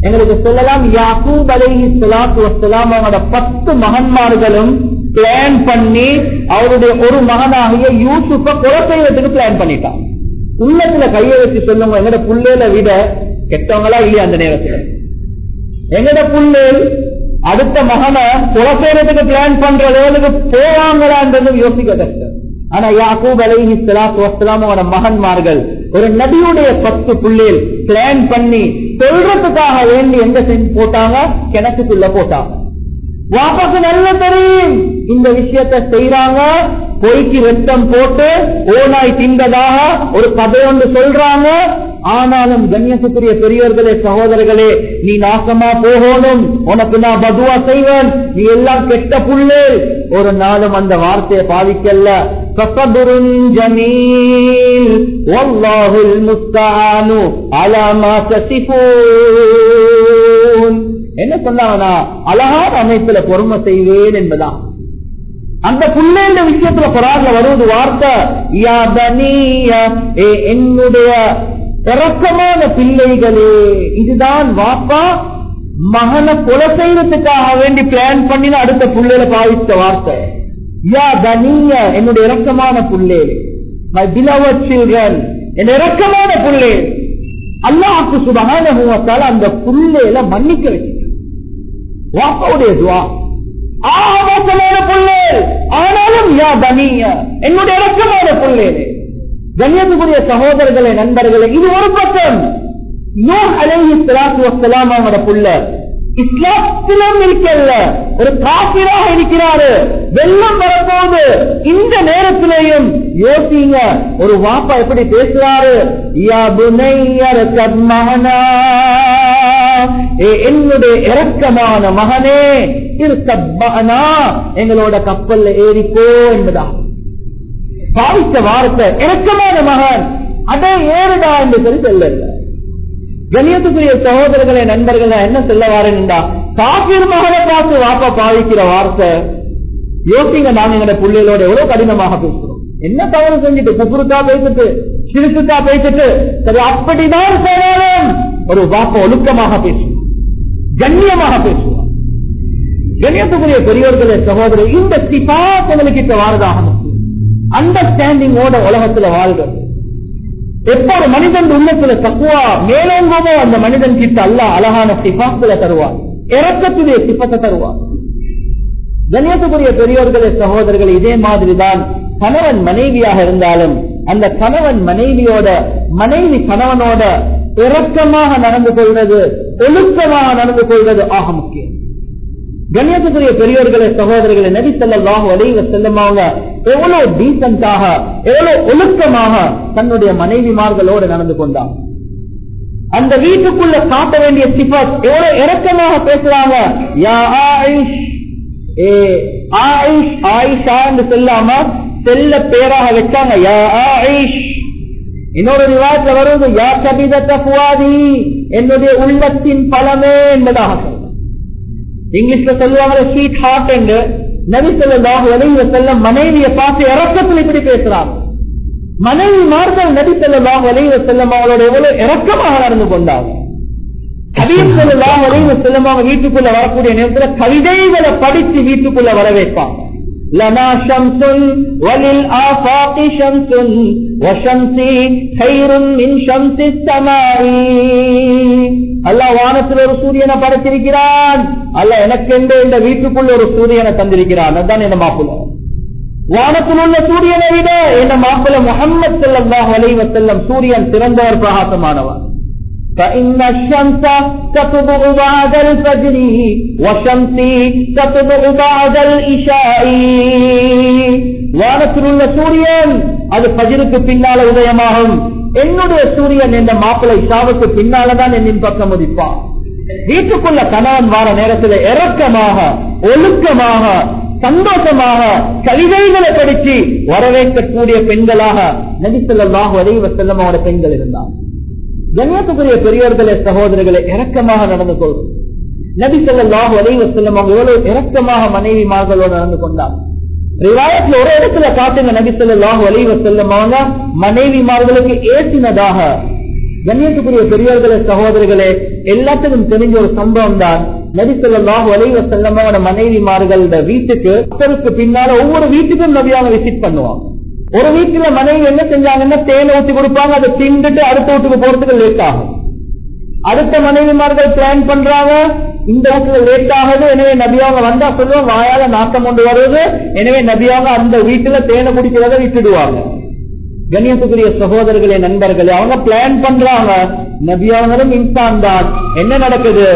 எங்களுக்கு சொல்லலாம் யாக்கூப் அலைஹி ஸலாத்து வசலாம் அவங்களோட பத்து மகன்மார்களும் பிளான் பண்ணி அவருடைய ஒரு மகனாகிய யூசுப்ப கொலை செய்யறதுக்கு பிளான் பண்ணிட்டான். உள்ளத்துல கையை வச்சு சொல்லுங்க எங்கட புள்ளேல விட கெட்டவங்களா இல்லையா அந்த நேரத்துல? எங்கட புள்ளேல் அடுத்த மகனை கொலை செய்யறதுக்கு பிளான் பண்ற லெவலுக்கு போவாங்களான்றது யோசிக்க கஷ்டம். ஆனா யாக்கூப் அலைஹி ஸலாத்து வஸ்ஸலாம் மகன்மார்கள் ஒரு நபியுடைய பத்து புள்ளில் பிளான் பண்ணி சொல்றதுக்காக வேண்டி எங்க செஞ்சு போட்டாங்க? கிணத்துக்குள்ள போட்டாங்க. வாப்பாக்கு நல்ல தெரியும். இந்த விஷயத்தை செய்யறாங்க பொய்க்கு வெட்டம் போட்டு ஓனாய் திண்டதாக ஒரு கதை ஒன்று சொல்றாங்க. ஆனாலும் கண்ணியத்துக்குரிய பெரியவர்களே சகோதரர்களே நீ நாசமா போகணும். உனக்கு நான் பதுவா செய்வேன். நீ எல்லாம் கெட்ட புள்ளே. ஒரு நாளும் அந்த வார்த்தையை பாதிக்கல்ல கசபுருன் ஜமீல். வல்லாஹுல் முஸ்தஆனு அலா சொன்னாங்கன்னா அழகான அமைப்புல பொறுமை செய்வேன் என்பதான். அந்த புள்ளேண்ட விஷயத்துல குரான்ல வருவது வார்த்தை யா ஏ என்னுடைய பிறக்கமான பிள்ளைகளே இதுதான் வாப்பா மகனை கொலை செய்யறதுக்காக வேண்டி பிளான் பண்ணி அடுத்த புள்ளையில பாவித்த வார்த்தை. யா தனிய என்னுடைய இறக்கமான புள்ளே. மை பிலவ சில்ட்ரன் என் இறக்கமான புள்ளே. அல்லாஹுக்கு சுபகான அந்த புள்ளையில மன்னிக்க வச்சு வாப்பாவுடைய துவா ஆமோசமான புள்ளே. ஆனாலும் யா தனிய என்னுடைய இறக்கமான புள்ளே. கண்ணியத்துக்குரிய சகோதரர்களே நண்பர்களே இது ஒரு பக்கம். நூஹ் அலைஹி ஸலாத்து வஸ்ஸலாம் அவங்களோட புள்ள. இஸ்லாத்திலும் இருக்கல்ல ஒரு காசிராக இருக்கிறாரு. வெள்ளம் வரப்போது இந்த நேரத்திலேயும் யோசிங்க. ஒரு வாப்பா எப்படி பேசுறாரு? யா புனையர் கத்மகனா ஏ என்னுடைய இறக்கமான மகனே இருக்கத்மகனா எங்களோட கப்பல்ல ஏறிப்போ என்பதா? பாவித்த வார்த்தை இறக்கமான மகன் அதே ஏறுடா என்று சொல்லி சொல்லல கணியத்துக்குரிய சகோதரர்களே நண்பர்கள் என்ன சொல்ல வாரேன்டா? காப்பீர் மகனை பார்த்து வாப்பா பாவிக்கிற வார்த்தை யோசிங்க நாங்க எங்க பிள்ளைகளோட எவ்வளவு கடினமாக பேசுறோம். என்ன தவறு செஞ்சுட்டு குப்புருக்கா பேசிட்டு சிறுசுக்கா பேசிட்டு சரி அப்படிதான் செய்யணும் ஒரு வாப்பா ஒழுக்கமாக பேசுவோம் கண்ணியமாக பேசுவார். கண்ணியத்துக்குரிய பெரியவர்களே சகோதரர் இந்த சிபாத் எங்களுக்கு வாரதாக அண்டர்ஸ்டாண்டிங்கோட உலகத்துல வாழ்கிறது எப்ப ஒரு மனிதன் உள்ளத்துல தக்குவா மேலோங்கமோ அந்த மனிதன் கிட்ட அல்ல அழகான சிபாத்துல தருவார். இறக்கத்துடைய சிப்பத்தை தருவார். கண்ணியத்துக்குரிய பெரியோர்களே சகோதரர்கள் இதே மாதிரிதான் கணவன் மனைவியாக இருந்தாலும் அந்த கணவன் மனைவியோட மனைவி கணவனோட இறக்கமாக நடந்து கொள்வது ஒழுக்கமாக நடந்து கொள்வது ஆக முக்கியம். கண்ணியத்துக்குரிய பெரியோர்களே சகோதரர்களை நபி செல்லாஹ் வலைவ செல்லமாக எவ்வளவு டீசென்டாக எவ்வளவு ஒழுக்கமாக தன்னுடைய மனைவிமார்களோடு நடந்து கொண்டார் அந்த வீட்டுக்குள்ள காட்ட வேண்டிய சிபத் எவ்வளவு இறக்கமாக பேசுறாங்க? யா ஆயிஷ் ஏ ஆயிஷா என்று செல்லாம செல்ல பேராக வச்சாங்க. யா ஆயிஷ். இன்னொரு ரிவாஜ் வருவது யா கபித தப்புவாதி என்னுடைய உள்ளத்தின் பலமே என்பதாக இங்கிலீஷ்ல சொல்லுவாங்க ஸ்வீட் ஹார்ட் என்று நபி சொல்லாஹ் செல்ல மனைவியை பார்த்து இறக்கத்தில் இப்படி பேசுறாங்க. மனைவி மார்கள் நபி சொல்லாஹ் வலைவ செல்லம் அவளோட எவ்வளவு இறக்கமாக நடந்து கொண்டாங்க. கவியம் சொல்லலாம் வலைவ செல்லம் அவங்க வீட்டுக்குள்ள வரக்கூடிய நேரத்தில் கவிதைகளை படித்து வீட்டுக்குள்ள வர வைப்பாங்க لنا شمس وللآفاق شمس وشمسي خير من شمس السماء அல்லாஹ் வானத்தில் ஒரு சூரியனை படைத்திருக்கிறான் அல்ல எனக்கு இந்த வீட்டுக்குள்ள ஒரு சூரியனை தந்திருக்கிறான் அதுதான் என்ன மாப்பிள்ள வானத்தில் உள்ள சூரியனை விட என்ன மாப்பிள்ள முகமது செல்லம் அலைவ செல்லம் சூரியன் சிறந்தவர் பிரகாசமானவர் فإن الشمس تطبع بعد الفجر وشمسي تطبع بعد الإشاء வானத்தில் உள்ள சூரியன் அது பஜிருக்கு பின்னால உதயமாகும் என்னுடைய சூரியன் என்ற மாப்பிள்ளை இஷாவுக்கு பின்னாலதான் என்னின் பக்கம் உதிப்பான் வீட்டுக்குள்ள கணவன் வார நேரத்தில் இறக்கமாக ஒழுக்கமாக சந்தோஷமாக கவிதைகளை படிச்சு வரவேற்கக்கூடிய பெண்களாக நபிசல்லாஹு அலைவ செல்லம் அவருடைய பெண்கள் இருந்தார் கண்ணியத்துக்குரிய பெரியவர்களே சகோதரர்களை இறக்கமாக நடந்து கொள்ளும் நபி சொல்லாஹு அலைவ செல்லம் அவங்க எவ்வளவு இறக்கமாக மனைவிமார்களோடு நடந்து கொண்டார் ரிவாயத்துல ஒரு இடத்துல காட்டுங்க நபி சொல்லாஹு அலைவ செல்லம் அவங்க மனைவிமார்களுக்கு ஏற்றினதாக கண்ணியத்துக்குரிய பெரியவர்களே சகோதரர்களே எல்லாத்துக்கும் தெரிஞ்ச ஒரு சம்பவம் தான் நபி சொல்லாஹு அலைவ செல்லமோட மனைவிமார்களோட வீட்டுக்கு அத்தருக்கு பின்னால ஒவ்வொரு வீட்டுக்கும் நபியாக விசிட் பண்ணுவாங்க. ஒரு வீட்டுல மனைவி என்ன செஞ்சாங்கன்னா தேனை ஊற்றி கொடுப்பாங்க அதை திண்டுட்டு அடுத்த வீட்டுக்கு போறதுக்கு லேட் ஆகும். அடுத்த மனைவிமார்கள் பிளான் பண்றாங்க இந்த வீட்டுல லேட் ஆகுது எனவே நபியாங்க வந்தா சொல்லுவோம் வாயால நாட்டம் கொண்டு வருவது எனவே நபியாங்க அந்த வீட்டுல தேனை குடிக்கிறத விட்டுடுவாங்க. கண்ணியத்துக்குரிய சகோதரர்களே நண்பர்களே அவங்க பிளான் பண்றாங்க. நபியாவங்களும் இன்சான் தான். என்ன நடக்குது?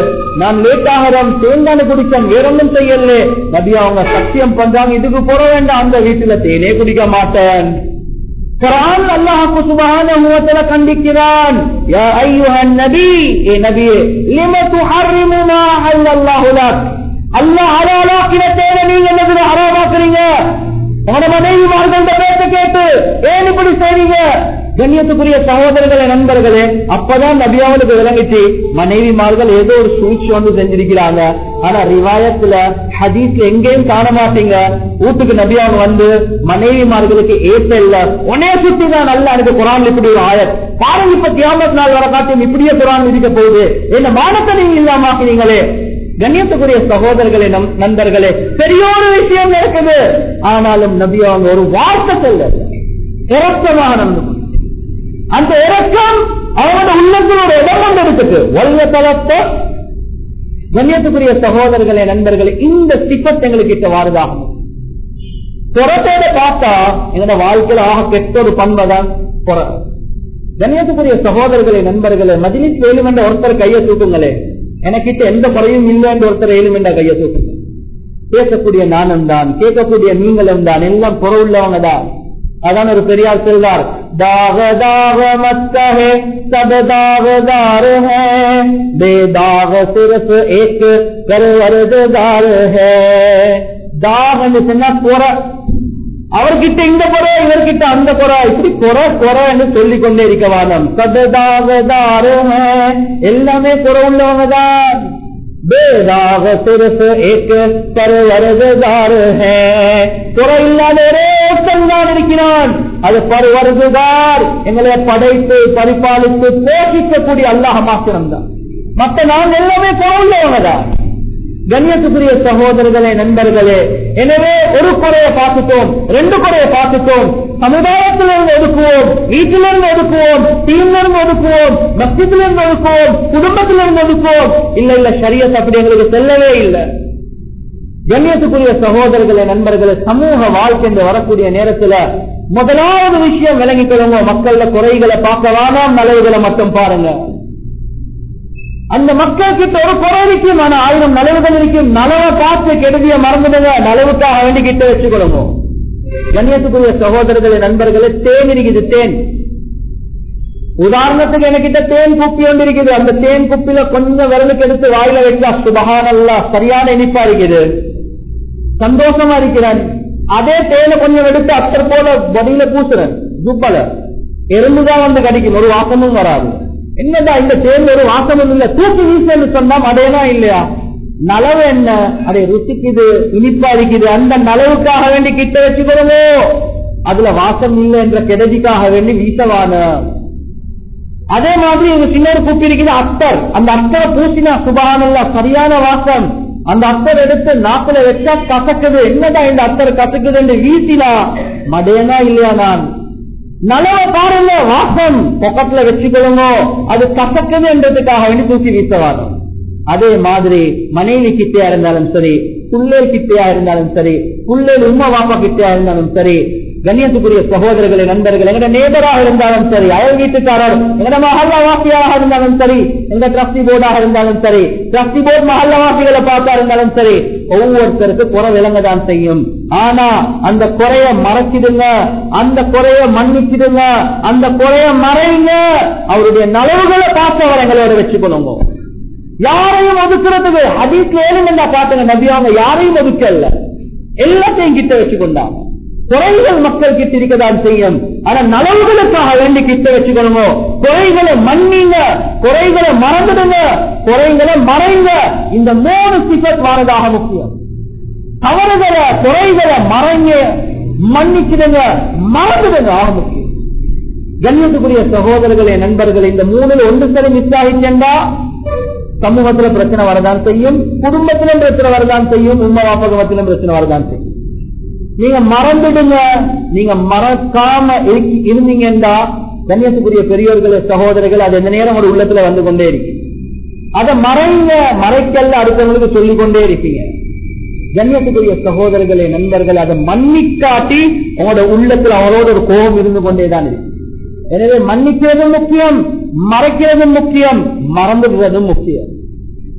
நான் லேட் ஆகிறோம் தேங்கான குடிச்சேன் வேற ஒன்றும் செய்யல நபி அவங்க சத்தியம் பண்றாங்க இதுக்கு போற வேண்டாம். அந்த வீட்டுல தேனே குடிக்க மாட்டேன். குரான் அல்லாஹ் சுப்ஹானஹு வ தஆலா கண்டிக்கிறான். யா அய்யுஹன் நபி ஏ நபியே லிம துஹர்ரிமு மா அல்லாஹு. லக் அல்லாஹ் ஹலாலாக்கின தேனை நீங்க என்னது ஹராமாக்குறீங்க. உங்களோட மனைவிமார்கள்ட்ட பேச கேட்டு ஏன் இப்படி கண்ணியத்துக்குரிய சகோதரர்களே நண்பர்களே அப்பதான் நபியாவுக்கு விளங்கிச்சு. மனைவிமார்கள் ஏதோ ஒரு சூழ்ச்சி வந்து செஞ்சிருக்கிறாங்க. ஆனா ரிவாயத்துல ஹதீஸ்ல எங்கேயும் காண மாட்டீங்க. வீட்டுக்கு நபியாவுங்க வந்து மனைவிமார்களுக்கு ஏத்த இல்ல. உனே சுத்தி தான் நல்லா எனக்கு குரான் இப்படி ஒரு ஆயர் பாருங்க இப்ப தியாமத் நாள் வர காட்டும் இப்படியே குரான் விதிக்க போகுது. என்ன மானத்தை நீங்க இல்லாம ஆக்கினீங்களே? கண்ணியத்துக்குரிய சகோதரர்களே நம் நண்பர்களே பெரிய ஒரு விஷயம் இருக்குது ஆனாலும் நபி அவங்க ஒரு வார்த்தை சொல்ல இறக்கமாக நடந்து அந்த இறக்கம் அவனோட உள்ளத்தினோட இடம் கொண்டு இருக்குது வல்ல தளத்தை கண்ணியத்துக்குரிய சகோதரர்களே நண்பர்களே இந்த சிப்பத் எங்களுக்கு கிட்ட வாருதாகும் புறத்தோட பார்த்தா என்னோட வாழ்க்கையில ஆக கெட்ட ஒரு பண்பதான் புற கண்ணியத்துக்குரிய சகோதரர்களே நண்பர்களே மதிலிஸ் வேலுமென்ற ஒருத்தர் கையை தூக்குங்களே. எனக்கிட்ட எந்த முறையும் இல்லை என்று ஒருத்தர் ஏழும் என்ற கையை தூக்குங்க. பேசக்கூடிய நானும் தான் கேட்கக்கூடிய நீங்களும் தான் எல்லாம் குறை உள்ளவங்க தான். அதான் ஒரு பெரியார் செல்வார். தாக தாக மத்தகே சப் தாகதார் ஹே பேதாக சிறப்பு ஏக் கருவருதார் ஹே தாகன்னு சொன்னா குறை அவர்கிட்ட இந்த குறை இவர்கிட்ட அந்த குறை இப்படி குறை குறை என்று சொல்லிக் கொண்டே இருக்க வாதம். சததாகதார் எல்லாமே குறை உள்ளவங்க தான் பேதாக சிறுசு ஏக்க குறை இல்லாத ஒரே தான் இருக்கிறான். அது பருவருதார் எங்களை படைத்து பரிபாலித்து போஷிக்கக்கூடிய அல்லாஹ் மாத்திரம் தான் மற்ற நாங்கள் எல்லாமே குறை உள்ளவங்க தான் கண்ணியத்துக்குரிய சகோதரர்களே நண்பர்களே எனவே ஒரு குறையை பார்த்துட்டோம் ரெண்டு குறையை பார்த்துட்டோம். சமுதாயத்திலிருந்து ஒதுக்குவோம் வீட்டிலிருந்து ஒதுக்குவோம் டீம்லிருந்து ஒதுக்குவோம் மத்தியத்திலிருந்து ஒதுக்குவோம் குடும்பத்திலிருந்து ஒதுக்குவோம். இல்ல இல்ல சரியத் அப்படி எங்களுக்கு செல்லவே இல்லை. கண்ணியத்துக்குரிய சகோதரர்களே நண்பர்களே சமூக வாழ்க்கை என்று வரக்கூடிய நேரத்துல முதலாவது விஷயம் விளங்கிக்கொள்ளுங்க. மக்கள குறைகளை பார்க்க வேணாம் நலவுகளை மட்டும் பாருங்க. அந்த மக்கள் கிட்ட ஒரு குறை இருக்கும். ஆனா ஆயிரம் நலவுகள் இருக்கும். நலவை பார்த்து கெடுதிய மறந்துடுங்க. நலவுக்காக வேண்டி கிட்ட வச்சுக்கொள்ளுங்க. கண்ணியத்துக்குரிய சகோதரர்களே நண்பர்களே தேன் இருக்குது தேன். உதாரணத்துக்கு எனக்கிட்ட தேன் குப்பி ஒன்று இருக்குது. அந்த தேன் குப்பில கொஞ்சம் விரலுக்கு எடுத்து வாயில வைக்கா சுபகானல்லா சரியான இனிப்பா இருக்குது. சந்தோஷமா இருக்கிறான். அதே தேனை கொஞ்சம் எடுத்து அத்தர் போல வடியில பூசுறேன். துப்பல. எறும்புதான் வந்து கடிக்கும். ஒரு வாசமும் வராது. என்னடா இந்த தேர்ந்த ஒரு வாசமும் இல்ல? தூக்கி வீசன்னு சொன்னா அடையலாம் இல்லையா? நலவு என்ன? அதை ருசிக்குது இனிப்பா இருக்குது. அந்த நலவுக்காக வேண்டி கிட்ட வச்சுக்கிறோமோ? அதுல வாசம் இல்லை என்ற கெடதிக்காக வேண்டி வீசவான. அதே மாதிரி ஒரு சின்ன குப்பி இருக்குது அத்தர். அந்த அத்தரை பூசினா சுபானல்ல சரியான வாசம். அந்த அத்தர் எடுத்து நாக்குல வச்சா கசக்குது. என்னடா இந்த அத்தர் கசக்குது என்று வீசினா? மடையனா இல்லையா நான்? நலவ பாருங்க வாசம். பொக்கத்துல வச்சுக்கொள்ளுங்க அது கசக்குது என்றதுக்காக வேண்டி தூக்கி வீசவாதம். அதே மாதிரி மனைவி கிட்டையா இருந்தாலும் சரி புள்ளேல் கிட்டையா இருந்தாலும் சரி புள்ளேல் உம்மா வாப்பா கிட்டையா இருந்தாலும் சரி கண்ணியத்துக்குரிய சகோதரர்களை நண்பர்கள் எங்கட நேபராக இருந்தாலும் சரி அயல் வீட்டுக்காரர் எங்கட மஹல்லா வாசியாக இருந்தாலும் சரி எங்க டிரஸ்டி போர்டாக இருந்தாலும் சரி டிரஸ்டி போர்டு மஹல்லா வாசிகளை பார்த்தா இருந்தாலும் சரி ஒவ்வொருத்தருக்கு குறை விளங்கதான் செய்யும். ஆனா அந்த குறைய மறைச்சிடுங்க அந்த குறைய மன்னிச்சிடுங்க அந்த குறைய மறைங்க அவருடைய நலவுகளை பார்த்தவர் எங்களோட வச்சுக்கொள்ளுங்க யாரையும் ஒதுக்குறதுக்கு அதிக ஏழுமெண்டா பாத்துங்க நபியாங்க யாரையும் ஒதுக்கல. எல்லாத்தையும் கிட்ட வச்சுக்கொண்டாங்க. குறைகள் மக்கள் கிட்ட இருக்கதான் செய்யும். ஆனா நலவுகளுக்காக வேண்டி கிட்ட வச்சுக்கணுமோ? குறைகளை மன்னிங்க குறைகளை மறந்துடுங்க குறைகளை மறைங்க. இந்த மூணு சிபத் வாரதாக முக்கியம். தவறுகளை குறைகளை மறைங்க மன்னிச்சிடுங்க மறந்துடுங்க. ஆக முக்கியம். கண்ணியத்துக்குரிய சகோதரர்களே நண்பர்களே இந்த மூணு ஒன்று சரி மிஸ் ஆகிச்சேண்டா சமூகத்துல பிரச்சனை வரதான் செய்யும் குடும்பத்திலும் பிரச்சனை வரதான் செய்யும் உண்மை வாப்பகத்திலும் பிரச்சனை வரதான் செய்யும். நீங்க மறந்துடுங்க. நீங்க மறக்காம இருக்கி- இருந்தீங்கன்னா கண்ணியத்துக்குரிய பெரியோர்களே சகோதரர்கள் அது எந்த நேரம் ஒரு உள்ளத்துல வந்து கொண்டே இருக்கு. அதை மறைங்க மறைக்கல்ல அடுத்தவங்களுக்கு சொல்லிக் கொண்டே இருக்கீங்க கண்ணியத்துக்குரிய சகோதரர்களே நண்பர்கள் அதை மன்னிக்காட்டி உங்களோட உள்ளத்துல அவரோட ஒரு கோபம் இருந்து கொண்டேதான் இருக்கு. எனவே மன்னிக்கிறதும் முக்கியம் மறைக்கிறதும் முக்கியம் மறந்துடுறதும் முக்கியம்.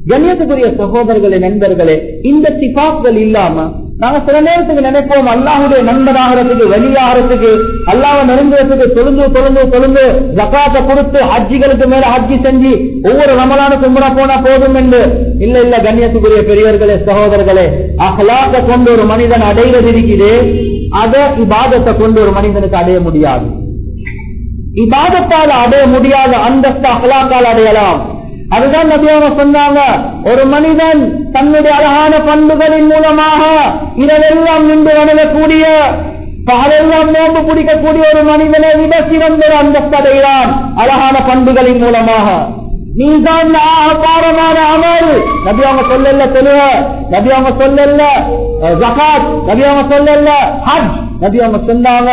கண்ணியத்துக்குரிய சகோதரர்களே நண்பர்களே இந்த சிபாக்கள் இல்லாம நாங்க சில நேரத்துக்கு நினைப்போம் அல்லாஹுடைய நண்பனாகிறதுக்கு வெளியாகிறதுக்கு அல்லாஹ் நெருங்குறதுக்கு தொழுந்து தொழுந்து தொழுந்து ஜக்காத்தை கொடுத்து ஹஜ்ஜிகளுக்கு மேல ஹஜ்ஜி செஞ்சு ஒவ்வொரு ரமலான கும்பிட போனா போதும் என்று. இல்ல இல்ல கண்ணியத்துக்குரிய பெரியவர்களே சகோதரர்களே அஹ்லாத்தை கொண்டு ஒரு மனிதன் அடைகிறது இருக்குது. அதை இபாதத்தை கொண்டு ஒரு மனிதனுக்கு அடைய முடியாது. இபாதத்தால் அடைய முடியாத அந்தஸ்து அஹ்லாக்கால் அடையலாம். அதுதான் நபியாக சொன்னாங்க. ஒரு மனிதன் தன்னுடைய அழகான பண்புகளின் மூலமாக இரவெல்லாம் நின்று வணங்கக்கூடிய பகலெல்லாம் நோம்பு பிடிக்கக்கூடிய ஒரு மனிதனை விட சிறந்த அந்த அந்தஸ்து அழகான பண்புகளின் மூலமாக. நீதான் அபாரமான அமல். நபி அவங்க சொல்லல தெளிவ நபி அவங்க சொல்லல ஜகாத் நபி அவங்க சொல்லல ஹஜ். நபி அவங்க சொன்னாங்க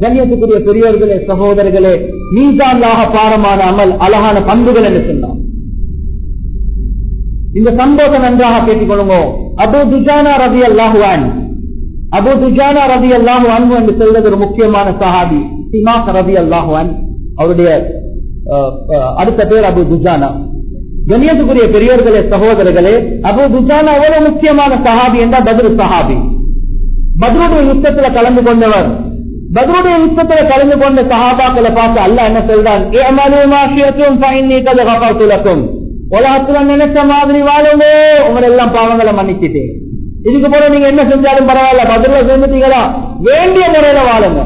கண்ணியத்துக்குரிய பெரியவர்களே சகோதரர்களே நீதான் பாரமான அமல் அழகான பண்புகள் என்று சொன்னான். இந்த சம்பவத்தை நன்றாக கேட்டுக்கொள்ளுங்க. அபு துஜானா ரவி அல்லாஹுவான் அபு துஜானா ரவி அல்லாஹுவான் என்று சொல்வது ஒரு முக்கியமான சஹாபி சிமாஸ் ரவி அல்லாஹுவான் அவருடைய அடுத்த பேர் அபு துஜானா. கண்ணியத்துக்குரிய பெரியவர்களே சகோதரர்களே அபு துஜானா எவ்வளவு முக்கியமான சஹாபி என்றால் பதில் சஹாபி. பத்ருடைய யுத்தத்தில் கலந்து கொண்டவர். பத்ருடைய யுத்தத்தில் கலந்து கொண்ட சஹாபாக்களை பார்த்து அல்ல என்ன சொல்றான்? "இஅமலு உலகத்துல நினைச்ச மாதிரி வாழுங்க உங்களை எல்லாம் பாவங்களை மன்னிச்சுட்டு. இதுக்கு போல நீங்க என்ன செஞ்சாலும் பரவாயில்ல. பதில சேர்ந்துட்டீங்களா வேண்டிய முறையில வாழுங்க.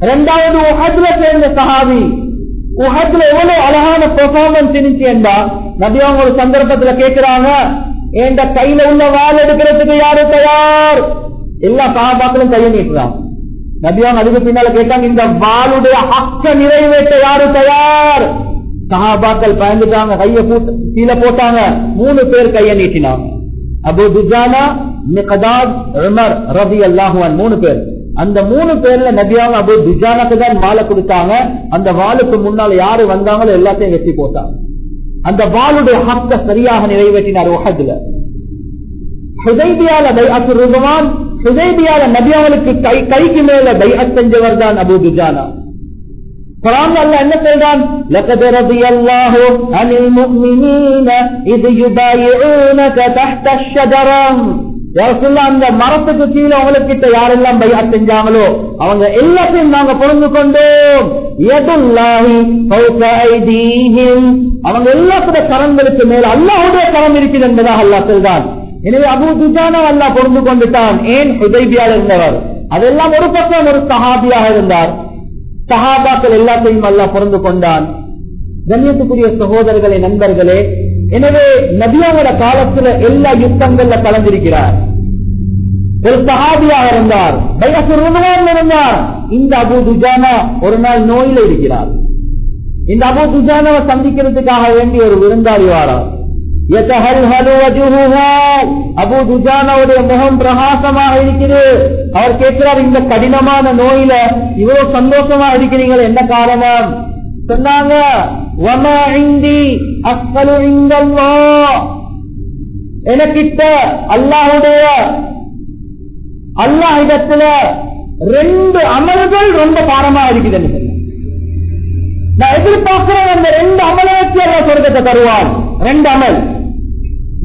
ரெண்டாவது உகத்துல சேர்ந்த சஹாபி. உகத்துல எவ்வளவு அழகான பெர்ஃபார்மன்ஸ் இருந்துச்சு என்றா நபி அவங்க ஒரு சந்தர்ப்பத்துல கேட்கிறாங்க என்ற கையில உள்ள வாழ் எடுக்கிறதுக்கு யாரு தயார்? எல்லா சகாபாக்களும் கையை நீட்டுறாங்க. நபியான் அதுக்கு பின்னால கேட்டாங்க இந்த வாளுடைய அக்க நிறைவேற்ற யாரு தயார்? சகாபாக்கள் பயந்துட்டாங்க கைய போட்டு கீழே போட்டாங்க. மூணு பேர் கைய நீட்டினாங்க. அபு துஜானா மிகதாத் உமர் அல்லாஹுவான் மூணு பேர். அந்த மூணு பேர்ல நபியாங்க அபு துஜானாக்கு தான் வாழை கொடுத்தாங்க. அந்த வாளுக்கு முன்னால யாரு வந்தாங்களோ எல்லாத்தையும் வெட்டி போட்டாங்க. அந்த வாளுடைய ஹக்க சரியாக நிறைவேற்றினார் உஹதுல. ஹுதைபியால பைஅத்து ருதுவான் ஹுதைபியால நபி கை கைக்கு மேல பைஅத் செஞ்சவர் தான் அபு துஜானா. குரான் அல்லாஹ் என்ன சொல்றான் لقد رضي الله عن المؤمنين اذ يبايعونك تحت الشجره யா ரசூலுல்லாஹ், அந்த மரத்துக்கு கீழே உங்களுக்கிட்ட யாரெல்லாம் பைஅத் செஞ்சாங்களோ அவங்க எல்லாத்தையும் நாங்க புரிந்து கொண்டோம் யதுல்லாஹி ஃபௌக ஐதீஹிம் அவங்க எல்லாத்துடைய கரங்களுக்கு மேல அல்லாஹ்வுடைய கரம் இருக்குது என்பதாக அல்லாஹ் சொல்றான் எனவே அபூ துஜானா அல்லாஹ் பொருந்து கொண்டுட்டான் ஏன் ஹுதைபியால் இருந்தவர் அதெல்லாம் ஒரு பக்கம் ஒரு சஹாபியாக இருந்தார் சஹாபாக்கள் எல்லாத்தையும் அல்லா பிறந்து கொண்டான். கண்ணியத்துக்குரிய சகோதரர்களே நண்பர்களே எனவே நபியாவோட காலத்துல எல்லா யுத்தங்கள்ல கலந்திருக்கிறார். ஒரு சஹாபியாக இருந்தார். இருந்தார். இந்த அபு துஜானா ஒரு நாள் நோயில இருக்கிறார். இந்த அபு துஜானாவை சந்திக்கிறதுக்காக வேண்டி ஒரு விருந்தாளி வாரார் அபு துஜானாவுடைய முகம் பிரகாசமாக இருக்குது அவர் கேட்கிறார் இந்த கடினமான நோயில இவ்வளவு சந்தோஷமா இருக்கிறீர்கள் என்ன காரணம்? சொன்னாங்க எனக்கிட்ட அல்லாஹுடைய அல்லாஹ் இடத்துல ரெண்டு அமல்கள் ரொம்ப பாரமா இருக்குது நான் எதிர்பார்க்கிறேன் அந்த ரெண்டு அமலை சொர்க்கத்தை தருவான். ரெண்டு அமல்.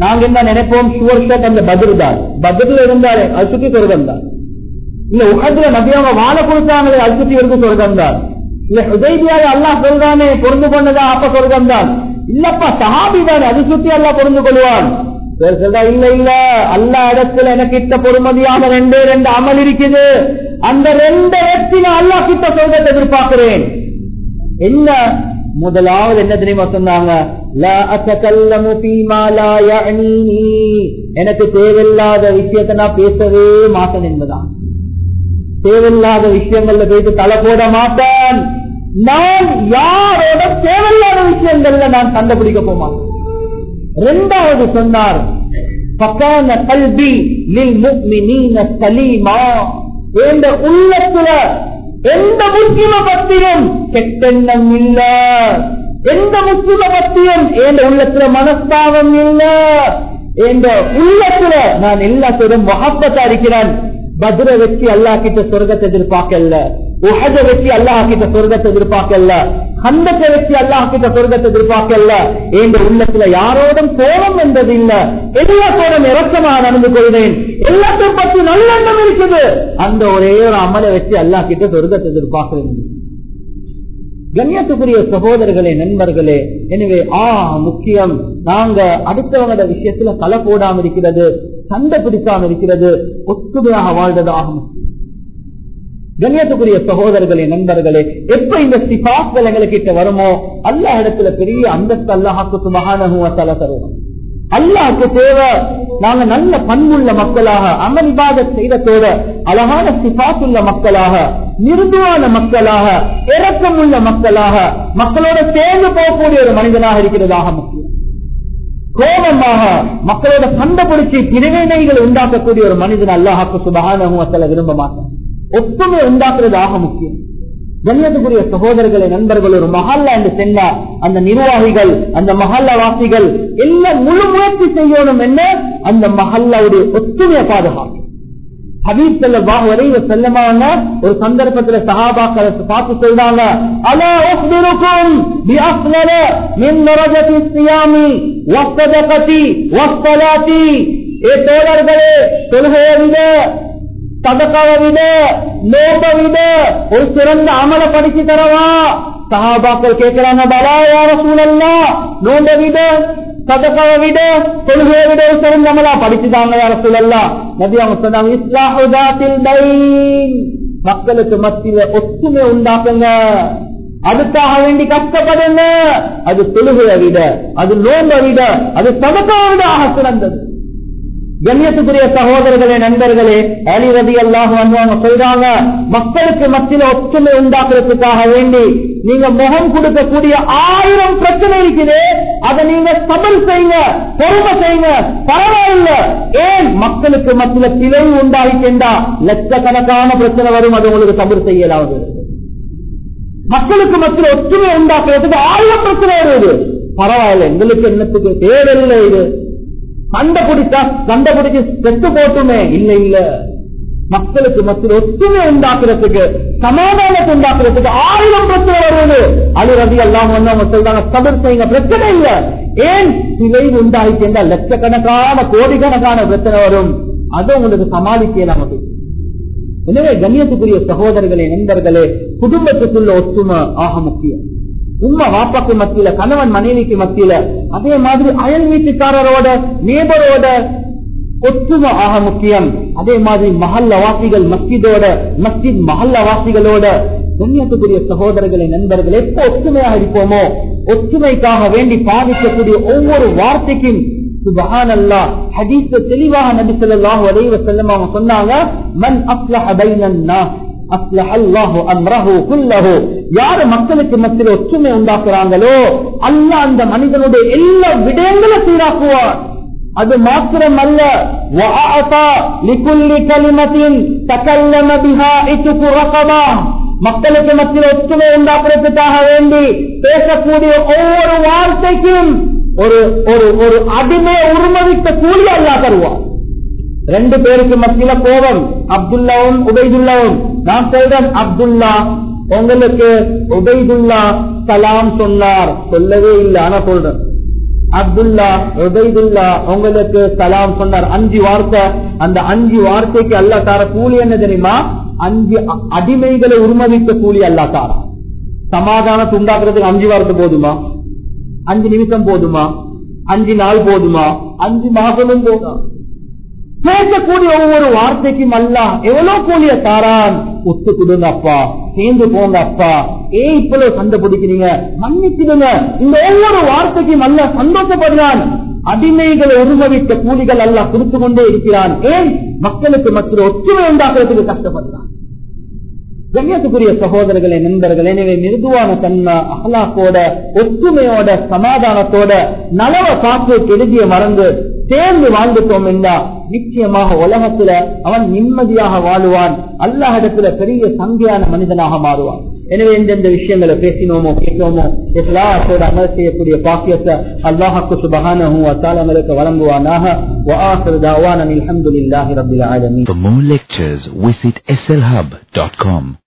நாங்க என்ன நினைப்போம்? ஷுவர் ஷாட் அந்த பதில் தான். பதில் இருந்தாரு அது சுத்தி சொர்க்கம் தான். இல்ல உகத்துல நபியாவ வாழ கொடுத்தாங்களே அது சுத்தி இருந்து சொர்க்கம் தான். இல்ல உதவியால அல்லாஹ் சொல்றானே பொருந்து கொண்டதா அப்ப சொர்க்கம் தான். இல்லப்பா சஹாபி தானே அது சுத்தி அல்லாஹ் பொருந்து கொள்வான். இல்ல இல்ல அல்லா இடத்துல எனக்கு இத்த பொறுமதியான ரெண்டு ரெண்டு அமல் இருக்குது. அந்த ரெண்டு வெற்றி நான் அல்லாஹ் கிட்ட சொல்றதை எதிர்பார்க்கிறேன். என்ன முதலாவது என்ன தெரியுமா சொன்னாங்க? லா எனக்கு தேவையில்லாத விஷயத்தை நான் பேசவே மாட்டேன் என்பதான் தேவையில்லாத விஷயங்கள்ல போயிட்டு தலை போட மாட்டேன். நான் யாரோட தேவையில்லாத விஷயங்கள்ல நான் கண்டுபிடிக்க போமாட்டேன் ரெண்டாவது சொன்னார் பக்கான கல்வி லில் நீங்க சலீமா. என்ற உள்ளத்துல எந்த முஸ்லிம பத்தியும் கெட்டெண்ணம் இல்ல. எந்த முஸ்லிம பத்தியும் எந்த உள்ளத்துல மனஸ்தாபம் இல்ல. என்ற உள்ளத்துல நான் எல்லாத்தோடும் மகப்பத்தா இருக்கிறேன். பத்ர வச்சு அல்லாஹ் கிட்ட சொர்க்கத்தை எதிர்பார்க்கல. உஹத வச்சு அல்லாஹ் கிட்ட சொர்க்கத்தை எதிர்பார்க்கல. ஹந்தத்தை வச்சு அல்லாஹ் கிட்ட சொர்க்கத்தை எதிர்பார்க்கல. என்ற உள்ளத்துல யாரோடும் கோபம் என்பது இல்ல எல்லாத்தோடும் இறக்கமா நடந்து கொள்வேன். எல்லாத்தையும் பற்றி நல்லெண்ணம் இருக்குது. அந்த ஒரே ஒரு அமலை வச்சு அல்லாஹ் கிட்ட சொர்க்கத்தை எதிர்பார்க்கிறேன் கண்ணியத்துக்குரிய சகோதரர்களே நண்பர்களே எனவே ஆ முக்கியம். நாங்க அடுத்தவங்களோட விஷயத்துல தலை போடாம இருக்கிறது. சண்டை பிடிக்காம இருக்கிறது ஒத்துமையாக வாழ்றது ஆகும் கண்ணியத்துக்குரிய சகோதரர்களே நண்பர்களே எப்ப இந்த சிபாக்கள் எங்களுக்கு வருமோ அல்லாஹ் இடத்துல பெரிய அந்தஸ்து அல்லாஹாக்கு மகானகுவத்தால தருவோம் அல்லாஹுக்கு தேவை நாங்க நல்ல பண்புள்ள மக்களாக அமளிபாத செய்தத்தோட அழகான சிபாத்துள்ள மக்களாக மிருதுவான மக்களாக இறக்கமுள்ள மக்களாக மக்களோட சேர்ந்து போகக்கூடிய ஒரு மனிதனாக இருக்கிறதாக முக்கியம் கோபமாக மக்களோட சண்டை பிடிச்சி பிரிவினைகள் உண்டாக்கக்கூடிய ஒரு மனிதன் அல்லாஹாக்கு சுபகான விரும்ப மாட்டான். ஒப்புமை உண்டாக்குறது ஆக முக்கியம். கண்ணியத்துக்குரிய சகோதரர்களை நண்பர்கள் ஒரு மஹல்லா என்று சென்றார் அந்த நிர்வாகிகள் அந்த மஹல்லா வாசிகள் எல்லாம் முழு முயற்சி செய்யணும் என்ன அந்த மஹல்லாவுடைய ஒத்துமையை பாதுகாக்கும். ஹபீப் செல்லவாக வரையில செல்லமாங்க ஒரு சந்தர்ப்பத்துல சகாபாக்களை பார்த்து சொல்றாங்க அலா உஸ்பிருக்கும் பிஅஃலல மின் நரஜதி சியாமி வஸ்ததகதி வஸ்தலாத்தி ஏ தோழர்களே தொழுகையை விட சதக்காவை விட நோபை விட ஒரு சிறந்த அமல படிச்சு தரவா? சகாபாக்கள் கேட்கிறாங்க பலா யார சூழல்லாம் நோம்பை விட சதக்காவை விட தொழுகையை விட ஒரு சிறந்த அமலா நபி அவங்க சொன்னாங்க இஸ்லாஹுதாத்தில் மக்களுக்கு மத்தியில ஒத்துமை உண்டாக்குங்க அதுக்காக வேண்டி கஷ்டப்படுங்க அது தொழுகையை விட அது நோம்பை விட அது சதக்காவை விட ஆக சிறந்தது கண்ணியத்துக்குரிய சகோதரர்களே நண்பர்களே அலி ரதி அல்லாஹ் சொல்றாங்க மக்களுக்கு மத்தியில ஒற்றுமை உண்டாக்குறதுக்காக வேண்டி நீங்க முகம் கொடுக்கக்கூடிய ஆயிரம் பிரச்சனை இருக்குது. அதை நீங்க சபல் செய்யுங்க பொறுமை செய்யுங்க பரவாயில்ல. ஏன் மக்களுக்கு மத்தியில பிளவு உண்டாகிட்டா லட்சக்கணக்கான பிரச்சனை வரும் அது உங்களுக்கு சபல் செய்யலாவது? மக்களுக்கு மத்தியில ஒற்றுமை உண்டாக்குறதுக்கு ஆயிரம் பிரச்சனை வருது. பரவாயில்ல எங்களுக்கு என்னத்துக்கு தேவையில்லை இது. சண்டை பிடிச்சா சண்டை பிடிச்சு செத்து போட்டுமே. இல்ல இல்ல. மக்களுக்கு மத்தியில் ஒத்துமை உண்டாக்குறதுக்கு சமாதானத்தை உண்டாக்குறதுக்கு ஆயிரம் பிரச்சனை வருவது அது ரவி எல்லாம் வந்து அவங்க சொல்றாங்க சபர் செய்யுங்க பிரச்சனை இல்ல. ஏன் விளைவு உண்டாகிட்டு லட்சக்கணக்கான கோடிக்கணக்கான பிரச்சனை வரும். அது உங்களுக்கு சமாளிக்கலாம் அது எனவே கண்ணியத்துக்குரிய சகோதரர்களே நண்பர்களே குடும்பத்துக்குள்ள ஒத்துமை ஆக முக்கியம். உண்மை வாப்பாக்கு மத்தியில கணவன் மனைவிக்கு மத்தியில அதே மாதிரி அயல் வீட்டுக்காரரோட நேபரோட ஒத்துமை ஆக முக்கியம். அதே மாதிரி மஹல்ல வாசிகள் மஸ்ஜிதோட மஸ்ஜித் மஹல்ல வாசிகளோட கண்ணியத்துக்குரிய சகோதரர்களை நண்பர்கள் எப்போ ஒற்றுமையாக இருப்போமோ ஒற்றுமைக்காக வேண்டி பாதிக்கக்கூடிய ஒவ்வொரு வார்த்தைக்கும் சுபஹான் ஹதீஸ் தெளிவாக நபி ஸல்லல்லாஹு அலைஹி வஸல்லம் அவங்க சொன்னாங்க மன் அஸ்லஹ பைனன் நாஸ் யாரு மக்களுக்கு மத்தியில் ஒற்றுமை உண்டாக்குறாங்களோ அல்ல அந்த மனிதனுடைய எல்லா விடயங்களும் சீராக்குவார். அது மாத்திரம் அல்ல மக்களுக்கு மத்தியில் ஒற்றுமை உண்டாக்குறதுக்காக வேண்டி பேசக்கூடிய ஒவ்வொரு வார்த்தைக்கும் ஒரு ஒரு ஒரு அடிமை உருமதித்த கூலி அல்லா தருவார். ரெண்டு பேருக்கு மத்தியில கோபம். அப்துல்லாவும் உபைதுல்லாவும் நான் சொல்றேன் அப்துல்லா உங்களுக்கு உபைதுல்லா சலாம் சொன்னார். சொல்லவே இல்லை ஆனா சொல்றேன். அப்துல்லா உபைதுல்லா உங்களுக்கு சலாம் சொன்னார். அஞ்சு வார்த்தை. அந்த அஞ்சு வார்த்தைக்கு அல்லா தார கூலி என்ன தெரியுமா? அஞ்சு அடிமைகளை உருமதித்த கூலி அல்லா தாரா. சமாதானத்தை உண்டாக்குறதுக்கு அஞ்சு வார்த்தை போதுமா? அஞ்சு நிமிஷம் போதுமா? அஞ்சு நாள் போதுமா? அஞ்சு மாசமும் போதும்? பேசக்கூடிய ஒவ்வொரு வார்த்தைக்கும் அல்ல. எவ்வளவு கூலிய தாரான் ஒத்து கொடுங்க அப்பா. சேர்ந்து போங்க அப்பா. ஏன் இப்பளவு சண்டை பிடிக்கிறீங்க? மன்னிச்சிடுங்க. இந்த ஒவ்வொரு வார்த்தைக்கும் அல்ல சந்தோஷப்படுறான் அடிமைகளை உருவவித்த கூலிகள் அல்ல கொடுத்து கொண்டே இருக்கிறான். ஏன்? மக்களுக்கு மத்தியில் ஒற்றுமை உண்டாக்குறதுக்கு கஷ்டப்படுறான் கண்ணியத்துக்குரிய சகோதரர்களே நண்பர்கள் எனவே மிருதுவான தன்மை அகலாக்கோட ஒற்றுமையோட சமாதானத்தோட நலவ காற்று கெடுதிய மறந்து சேர்ந்து வாழ்ந்துட்டோம் என்றா நிச்சயமாக உலகத்துல அவன் நிம்மதியாக வாழுவான் அல்லாஹிடத்துல பெரிய சங்கையான மனிதனாக மாறுவான் எனவே எந்தெந்த விஷயங்களை பேசினோமோ கேட்டோமோ எல்லாத்தோட அமல் செய்யக்கூடிய பாக்கியத்தை அல்லாஹாக்கு சுபகானஹு அத்தாலங்களுக்கு வழங்குவானாக وآخر دعوانا الحمد لله رب العالمين For more lectures, visit slhub.com.